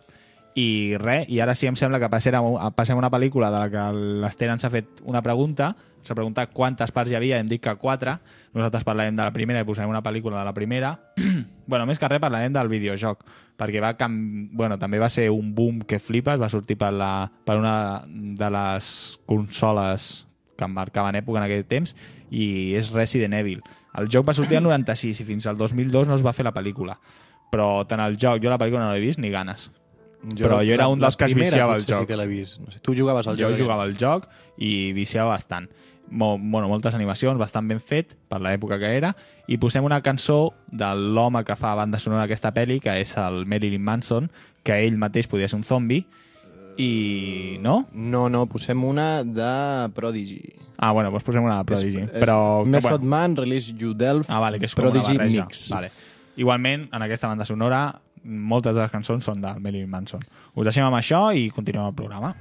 i res, i ara sí em sembla que passem a, passem a una pel·lícula de la que l'Ester ens ha fet una pregunta, s'ha preguntat quantes parts hi havia, hem dit que quatre, nosaltres parlarem de la primera i posarem una pel·lícula de la primera. bueno, més que res parlarem del videojoc, perquè va cam... bueno, també va ser un boom que flipes, va sortir per, la, per una de les consoles que marcaven època en aquell temps, i és Resident Evil. El joc va sortir el 96 i fins al 2002 no es va fer la pel·lícula. Però tant el joc, jo la pel·lícula no l'he vist ni ganes. Però jo era un dels que es viciava al potser joc. Sí que vist. No sé, tu jugaves al jo joc. jugava al joc i viciava bastant. Mo, bueno, moltes animacions, bastant ben fet per l'època que era, i posem una cançó de l'home que fa banda sonora d'aquesta pel·li, que és el Marilyn Manson, que ell mateix podia ser un zombi, i... no? No, no, posem una de Prodigy. Ah, bueno, doncs posem una de Prodigy. És, però, és que, Method bueno, Man, Release You Delf, ah, vale, que és Prodigy. Mix. Vale. Igualment, en aquesta banda sonora, moltes de les cançons són del Marilyn Manson. Us deixem amb això i continuem el programa.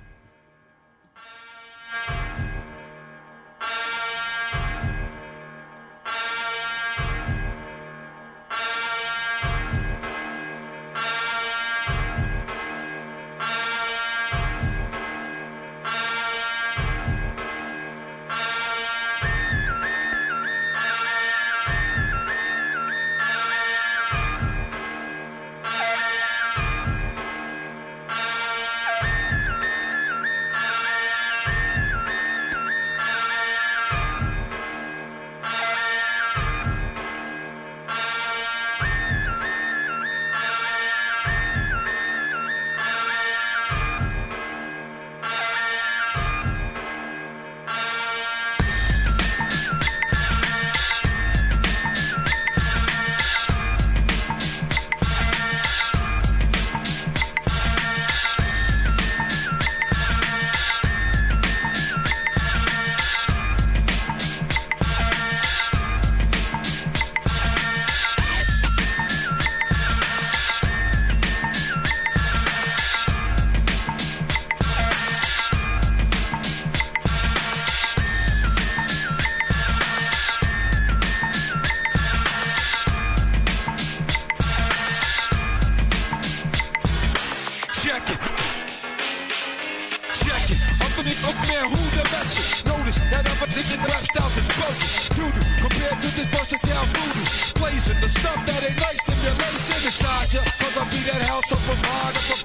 hustle from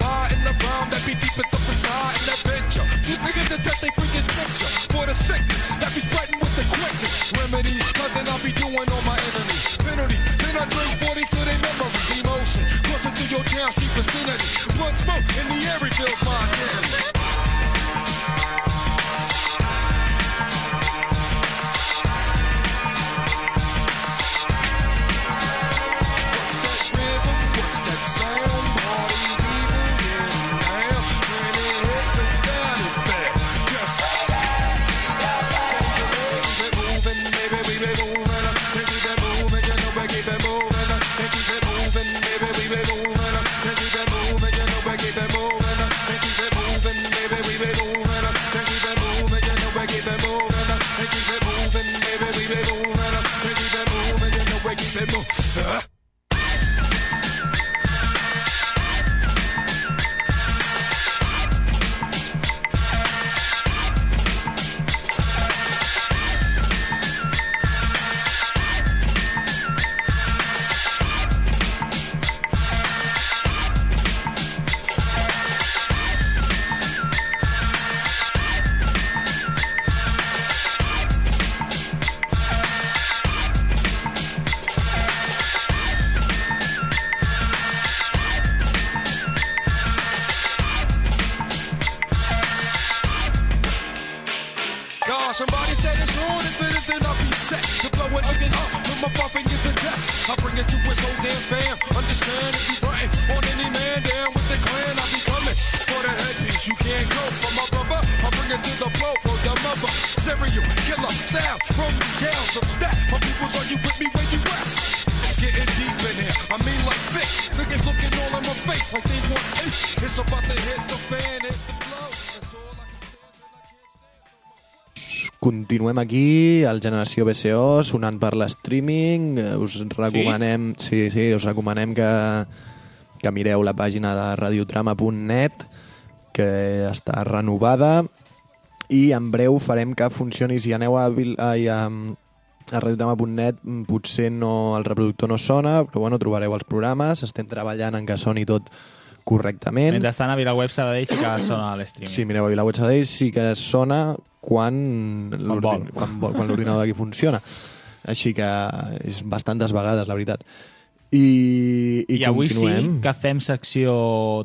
Continuem aquí, al Generació BCO, sonant per l'streaming. Eh, Us recomanem, sí? sí, us recomanem que, que mireu la pàgina de radiotrama.net, que està renovada, i en breu farem que funcioni. Si aneu a, ai, a, a radiotrama.net, potser no, el reproductor no sona, però bueno, trobareu els programes, estem treballant en que soni tot correctament. Mentrestant, a VilaWeb Sabadell sí que sona a l'streaming. Si mireu a VilaWeb Sabadell sí que sona quan l'ordinador d'aquí funciona. Així que és bastantes vegades, la veritat. I, i, I avui continuem. sí que fem secció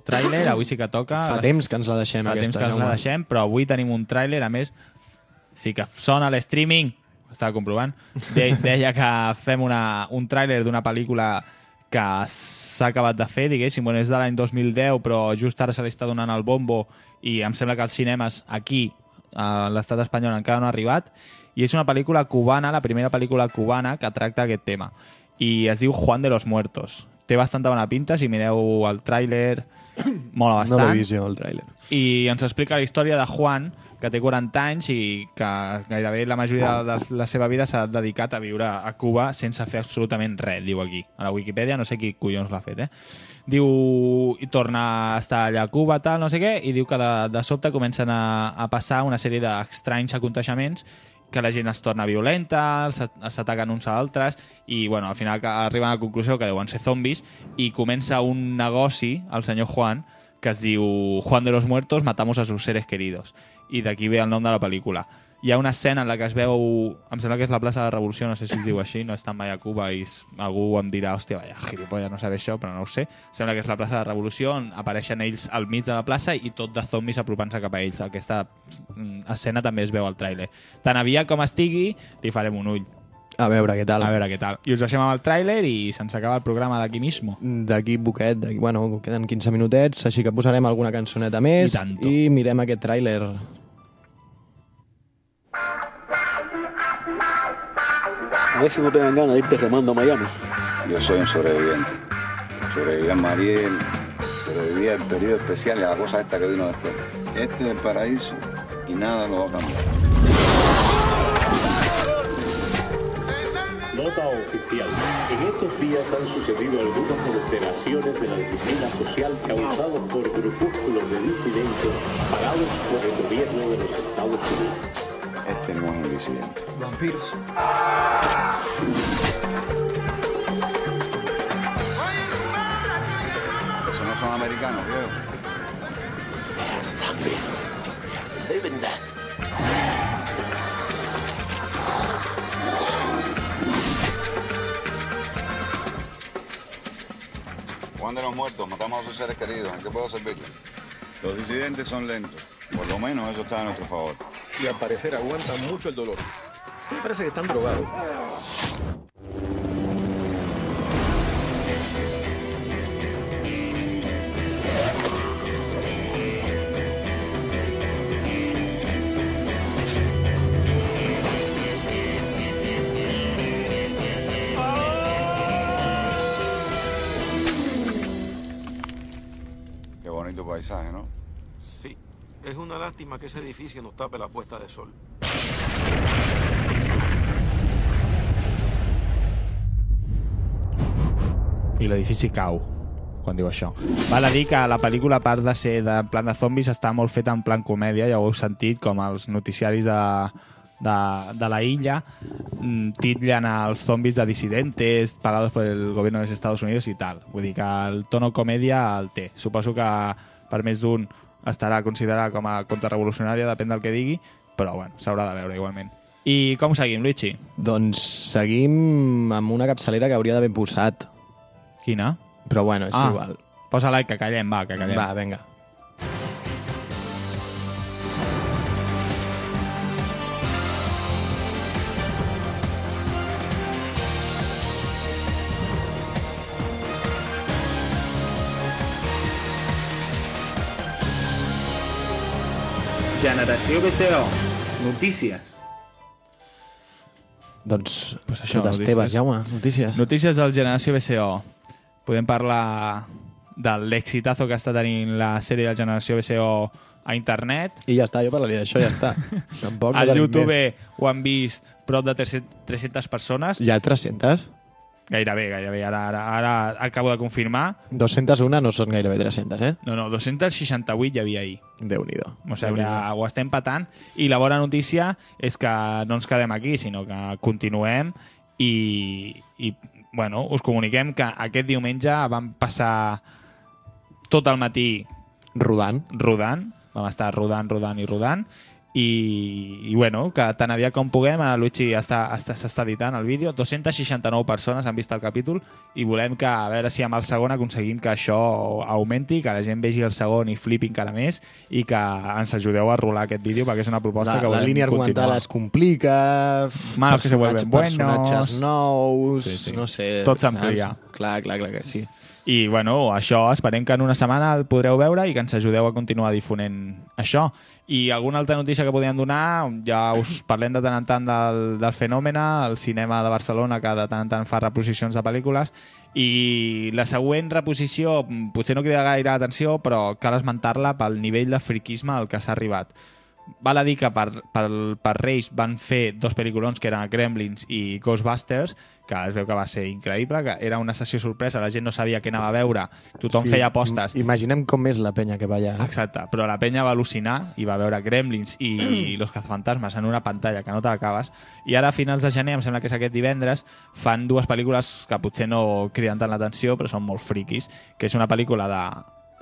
tràiler, avui sí que toca. Fa temps que ens la deixem, Fa temps aquesta, que ens la deixem, però avui tenim un tràiler, a més, sí que sona l'streaming, ho estava comprovant, de, deia que fem una, un tràiler d'una pel·lícula que s'ha acabat de fer, diguéssim, bueno, és de l'any 2010, però just ara se li està donant el bombo i em sembla que als cinemes aquí, a l'estat espanyol, encara no ha arribat, i és una pel·lícula cubana, la primera pel·lícula cubana que tracta aquest tema. I es diu Juan de los Muertos. Té bastanta bona pinta, si mireu el tràiler, mola No bastant l'he vist jo, el tràiler. i ens explica la història de Juan, que té 40 anys i que gairebé la majoria de la seva vida s'ha dedicat a viure a Cuba sense fer absolutament res, diu aquí. A la Wikipedia no sé qui collons l'ha fet, eh? Diu, i torna a estar allà a Cuba, tal, no sé què, i diu que de, de sobte comencen a, a passar una sèrie d'estranys aconteixements que la gent es torna violenta, s'at- s'ataquen uns a altres i bueno, al final arriben a la conclusió que deuen ser zombis i comença un negoci, el senyor Juan, que es diu Juan de los Muertos, matamos a sus seres queridos. I d'aquí ve el nom de la pel·lícula. Hi ha una escena en la que es veu, em sembla que és la plaça de la Revolució, no sé si es diu així, no he estat mai a Cuba i algú em dirà, hòstia, vaya, gilipolles, no sabe això, però no ho sé. Sembla que és la plaça de la Revolució on apareixen ells al mig de la plaça i tot de zombis apropant-se cap a ells. Aquesta mm, escena també es veu al tràiler. Tan aviat com estigui, li farem un ull. A veure què tal. A veure què tal. I us deixem amb el tràiler i se'ns acaba el programa d'aquí mismo. D'aquí poquet, d'aquí, bueno, queden 15 minutets, així que posarem alguna cançoneta més I tanto. i mirem aquest tràiler. A ver si no te dan ganas de irte remando a Miami. Yo soy un sobreviviente. Sobreviví en Mariel, sobreviví al periodo especial y a la cosa esta que vino después. Este es el paraíso y nada lo va a cambiar. Nota oficial. En estos días han sucedido algunas alteraciones de la disciplina social causadas por grupúsculos de disidentes pagados por el gobierno de los Estados Unidos. Este no es un disidente. Vampiros. Eso no son americanos, viejo. Juan de los muertos, matamos a sus seres queridos. ¿En qué puedo servirle? Los disidentes son lentos. Por lo menos eso está a nuestro favor. Y al parecer aguantan mucho el dolor. Me parece que están drogados. Qué bonito paisaje, ¿no? Es una lástima que ese edificio nos tape la puesta de sol. I l'edifici cau quan diu això. Val a dir que la pel·lícula, a part de ser de plan de zombis, està molt feta en plan comèdia, ja ho heu sentit, com els noticiaris de, de, de la illa mm, titllen als zombis de dissidentes pagados por el gobierno de los Estados Unidos i tal. Vull dir que el tono comèdia el té. Suposo que per més d'un estarà considerat com a contrarrevolucionària, depèn del que digui, però bueno, s'haurà de veure igualment. I com seguim, Luigi? Doncs seguim amb una capçalera que hauria d'haver posat, Quina? però bueno, és Ah. igual. Posa-la que callem, va, que callem. Va, vinga. Generació BCO. Notícies. Doncs Pues això, això, totes notícies. teves, Jaume, notícies. Notícies del Generació BCO. Podem parlar de l'exitazo que està tenint la sèrie del Generació BCO a internet. I ja està, jo parlaria d'això, ja està. Tampoc no tenim YouTube més. ho han vist prop de 300 300 persones. Ja 300? Gairebé, gairebé. Ara, ara, ara acabo de confirmar. 201 no són gairebé 300, eh? No, no, 268 hi havia ahir. Déu-n'hi-do. O sigui, ho estem patant. I la bona notícia és que no ens quedem aquí, sinó que continuem i, i bueno, us comuniquem que aquest diumenge vam passar tot el matí Rodant. rodant, vam estar rodant, rodant i rodant, i, i bueno, que tan aviat com puguem, ara Luigi està, està, s'està editant el vídeo, 269 persones han vist el capítol i volem que, a veure si amb el segon aconseguim que això augmenti, que la gent vegi el segon i flipi encara més i que ens ajudeu a rolar aquest vídeo perquè és una proposta La, que la volem línia argumental continuar. es complica, Malos que se vuelven buenos. personatges nous, Sí, sí. no sé... Tot s'amplia. Clar, clar, clar que sí. I, bueno, això, esperem que en una setmana el podreu veure i que ens ajudeu a continuar difonent això. I alguna altra notícia que podíem donar, ja us parlem de tant en tant del, del Fenòmena, el cinema de Barcelona, que de tant en tant fa reposicions de pel·lícules, i la següent reposició mm, potser no crida gaire atenció, però cal esmentar-la pel nivell de friquisme al que s'ha arribat. Val a dir que per, per, per Reis van fer dos pel·lículons que eren Gremlins i Ghostbusters, que es veu que va ser increïble, que era una sessió sorpresa, la gent no sabia què anava a veure, tothom Sí, feia apostes. im- Imaginem com és la penya que va allà. Exacte, però la penya va al·lucinar i va veure Gremlins i Los cazafantasmes en una pantalla que no te l'acabes i ara a finals de gener, em sembla que és aquest divendres fan dues pel·lícules que potser no criden tant l'atenció però són molt friquis que és una pel·lícula de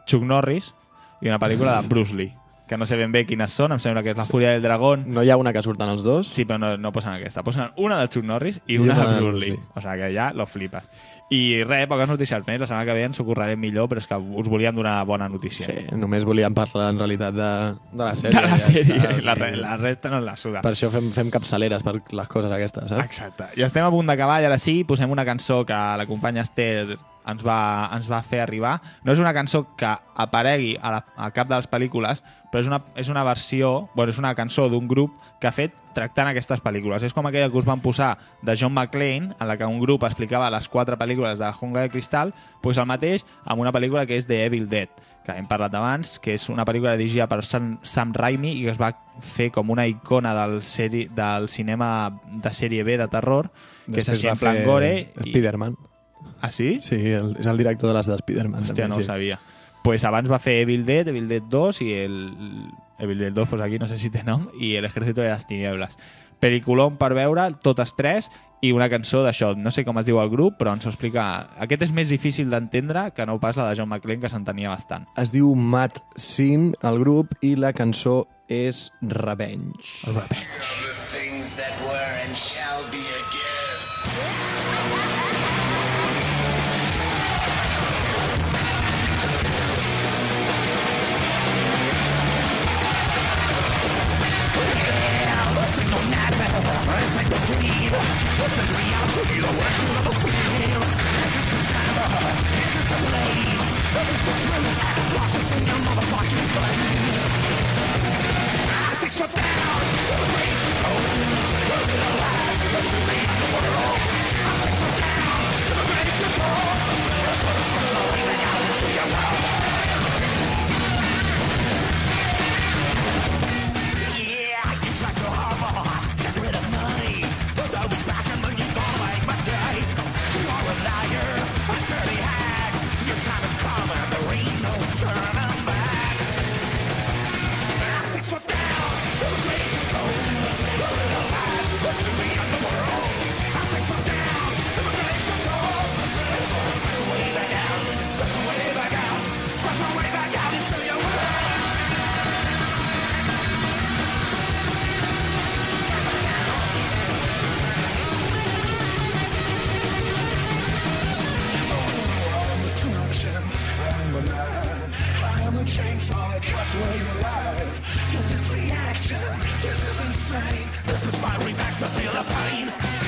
Chuck Norris i una pel·lícula de Bruce Lee que no sé ben bé quines són, em sembla que és La Fúria del Dragón No hi ha una que surten els dos? Sí, però no, no posen aquesta. Posen una de Chuck Norris i I una una de de Bruce Lee. Lee. O sigui que ja lo flipes. I res, poques notícies més. La setmana que ve ens ho millor, però és que us volíem donar bona notícia. Sí, només volíem parlar en realitat de, de la sèrie. De la ja sèrie. està, la, sí. re- la resta no la suda. Per això fem, fem capçaleres per les coses aquestes, saps? Exacte. I estem a punt d'acabar i ara sí, posem una cançó que la companya Esther ens va, ens va fer arribar. No és una cançó que aparegui a, la, a cap de les pel·lícules, però és una, és una versió, bueno, és una cançó d'un grup que ha fet tractant aquestes pel·lícules. És com aquella que us van posar de John McClane, en la que un grup explicava les quatre pel·lícules de Jungla de Cristal, doncs el mateix amb una pel·lícula que és The Evil Dead, que hem parlat abans, que és una pel·lícula dirigida per Sam, Sam Raimi i que es va fer com una icona del, seri, del cinema de sèrie B de terror, que és Després així en plan gore. I... Ah, sí? Sí, el, és el director de les de Spiderman. Hòstia, també, no ho sí. sabia. Pues abans va fer Evil Dead, Evil Dead 2 i el... Evil Dead 2, pues aquí no sé si té nom, i El Ejército de las Tinieblas. Peliculón per veure, totes tres, i una cançó d'això. No sé com es diu el grup, però ens ho explica... Aquest és més difícil d'entendre que no pas la de John McClane, que s'entenia bastant. Es diu Matt Sin, el grup, i la cançó és Revenge. Revenge. dream. This is reality, the working of a field. This is the tremor, this is the blaze. This is what's really at a process in your motherfucking brains. I think shut down, the tone. Was it alive? Don't you leave the world? I think shut down, raise the tone. That's what it's Just by rematch to feel the pain.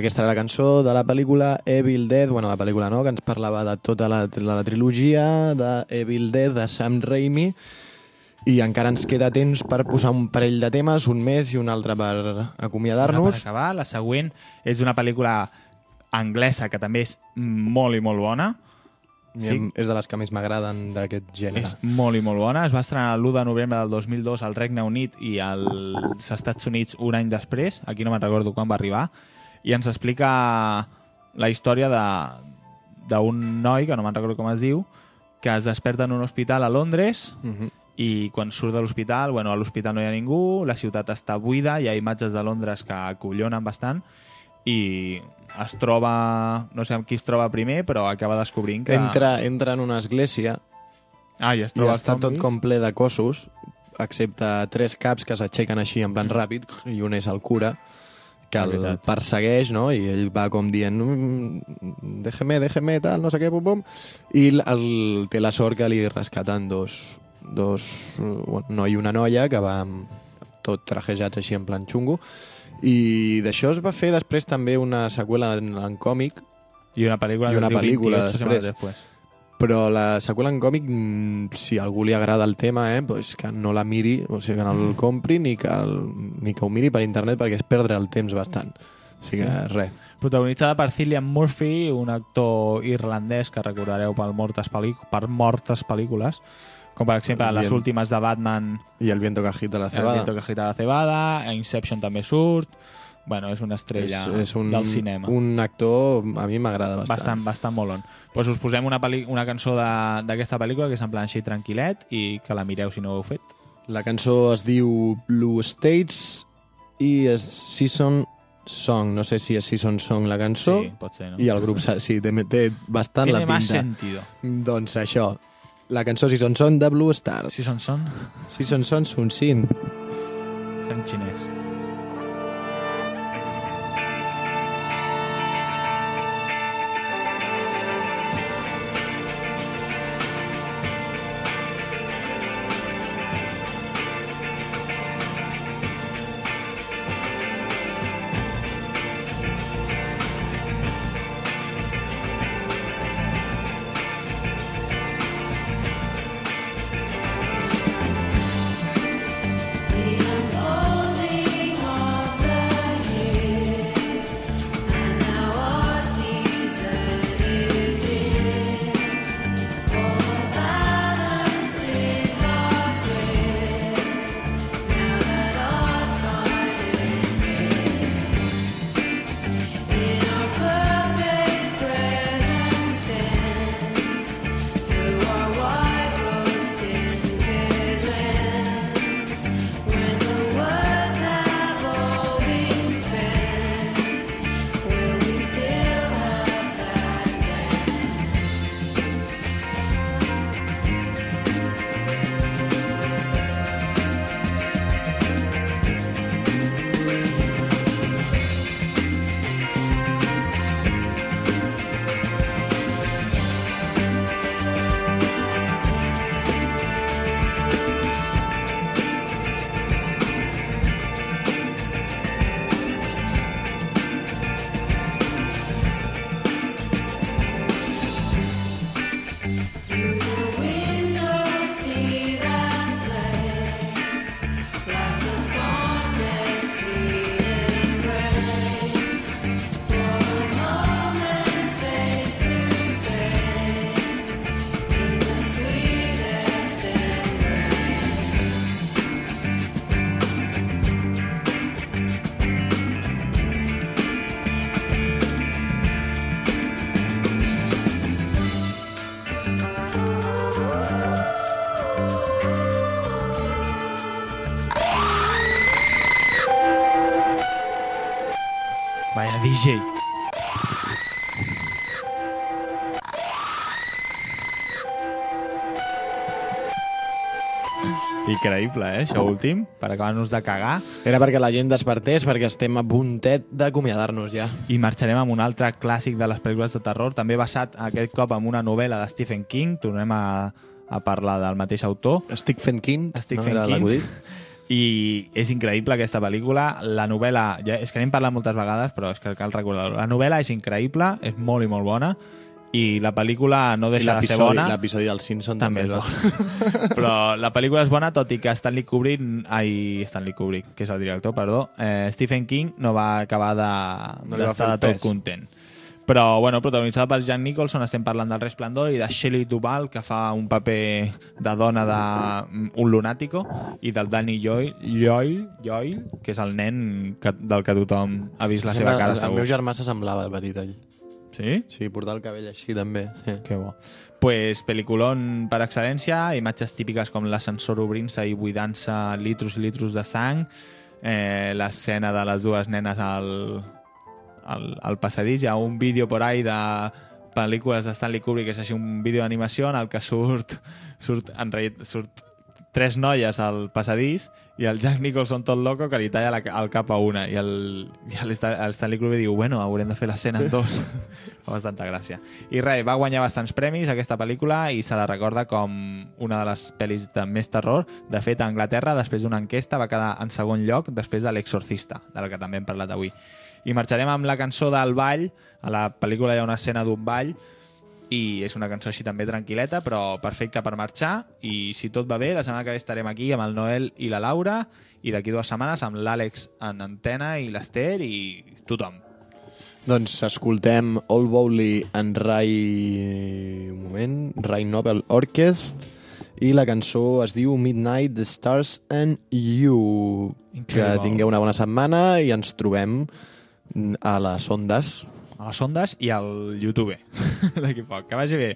Aquesta era la cançó de la pel·lícula Evil Dead, bueno, la pel·lícula no, que ens parlava de tota la, la, la trilogia de Evil Dead de Sam Raimi i encara ens queda temps per posar un parell de temes, un més i un altre per Una per acomiadar-nos. acabar. La següent és una pel·lícula anglesa que també és molt i molt bona. Sí. És de les que més m'agraden d'aquest gènere. És molt i molt bona. Es va estrenar l'1 de novembre del 2002 al Regne Unit i als Estats Units un any després. Aquí no me'n recordo quan va arribar. I ens explica la història de- d'un noi, que no me'n recordo com es diu, que es desperta en un hospital a Londres Uh -huh. i quan surt de l'hospital, bueno, a l'hospital no hi ha ningú, la ciutat està buida, hi ha imatges de Londres que acollonen bastant i es troba, no sé amb qui es troba primer, però acaba descobrint que... Entra, entra en una església ah, i es i troba està tot com ple de cossos, excepte tres caps que s'aixequen així en plan ràpid, i un és el cura, que el persegueix, no? I ell va com dient "Mm, déjeme, déjeme, tal, no sé què, pum, pum. I el, el, té la sort que li rescaten dos, dos un noi i una noia que van tot trajejats així en plan xungo. I d'això es va fer després també una seqüela en, en còmic, I una pel·lícula I una pel·lícula 28 setmanes després. després. Però la seqüela en còmic, mm, si a algú li agrada el tema, eh, pues que no la miri, o sigui, que no el compri ni que, el, ni que ho miri per internet perquè és perdre el temps bastant. O sigui que res. Protagonitzada per Cillian Murphy, un actor irlandès que recordareu per mortes, per mortes pel·lícules, com per exemple El les vient- últimes de Batman, I el viento que agita la El cebada. viento que agita la cebada, Inception també surt, bueno, és una estrella és, és un, del cinema. un actor, a mi m'agrada bastant. bastant, bastant molon. Pues us posem una, una cançó de- d'aquesta pel·lícula que és en plan així tranquil·let i que la mireu si no ho heu fet. La cançó es diu Blue States i és Season Song. No sé si és Season Song la cançó. Sí, pot ser, no? I el grup, sí, té, té bastant Tiene la más pinta. sentido. Doncs això, la cançó Season Song de Blue Stars. Season Song? Season Song Sun Sin. És en xinès. Increïble, eh, això últim, per acabar-nos de cagar. Era perquè la gent despertés, perquè estem a puntet d'acomiadar-nos ja. I marxarem amb un altre clàssic de les pel·lícules de terror, també basat aquest cop en una novel·la de Stephen King. Tornem a, a parlar del mateix autor. Stephen King, Stephen no era l'acudit? I és increïble aquesta pel·lícula. La novel·la, ja, és que n'hem parlat moltes vegades, però és que cal recordar-ho. La novel·la és increïble, és molt i molt bona, i la pel·lícula no deixa de ser bona. l'episodi del Simpson També també, és bastant... Però la pel·lícula és bona, tot i que Stanley Kubrick, ai, Stanley Kubrick, que és el director, perdó, eh, Stephen King no va acabar de- No d'estar de tot pes. content. Però, bueno, protagonitzada per Jack Nicholson, estem parlant del Resplendor i de Shelley Duvall, que fa un paper de dona d'un lunàtico, i del Danny Joy, Joy, Joy, que és el nen que, del que tothom ha vist la seva cara, el, el segur. meu germà s'assemblava de petit, ell. Sí? Sí, portar el cabell així, també. Sí. Que bo. Pues, pel·liculón per excel·lència, imatges típiques com l'ascensor obrint-se i buidant-se litros i litros de sang, eh, l'escena de les dues nenes al, al, al passadís, hi ha un vídeo por ahí de pel·lícules de Stanley Kubrick, que és així un vídeo d'animació en el que surt, surt, en realitat, surt tres noies al passadís i el Jack Nicholson tot loco que li talla la, el cap a una i el, i el, el Stanley Kubrick diu bueno, haurem de fer l'escena en dos. Fa bastanta gràcia. I res, va guanyar bastants premis aquesta pel·lícula i se la recorda com una de les pel·lis de més terror. De fet a Anglaterra després d'una enquesta va quedar en segon lloc després de l'Exorcista de la que també hem parlat avui. I marxarem amb la cançó del ball. A la pel·lícula hi ha una escena d'un ball i és una cançó així també tranquil·leta però perfecta per marxar i si tot va bé la setmana que ve estarem aquí amb el Noel i la Laura i d'aquí dues setmanes amb l'Àlex en antena i l'Ester i tothom Doncs escoltem All Bowley en Ray... Un moment. Ray Nobel Orchest i la cançó es diu Midnight, the Stars and You. Que Increïble. tingueu una bona setmana i ens trobem a les ondes. A les ondes i al YouTube. D'aquí poc, que vagi bé.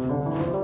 where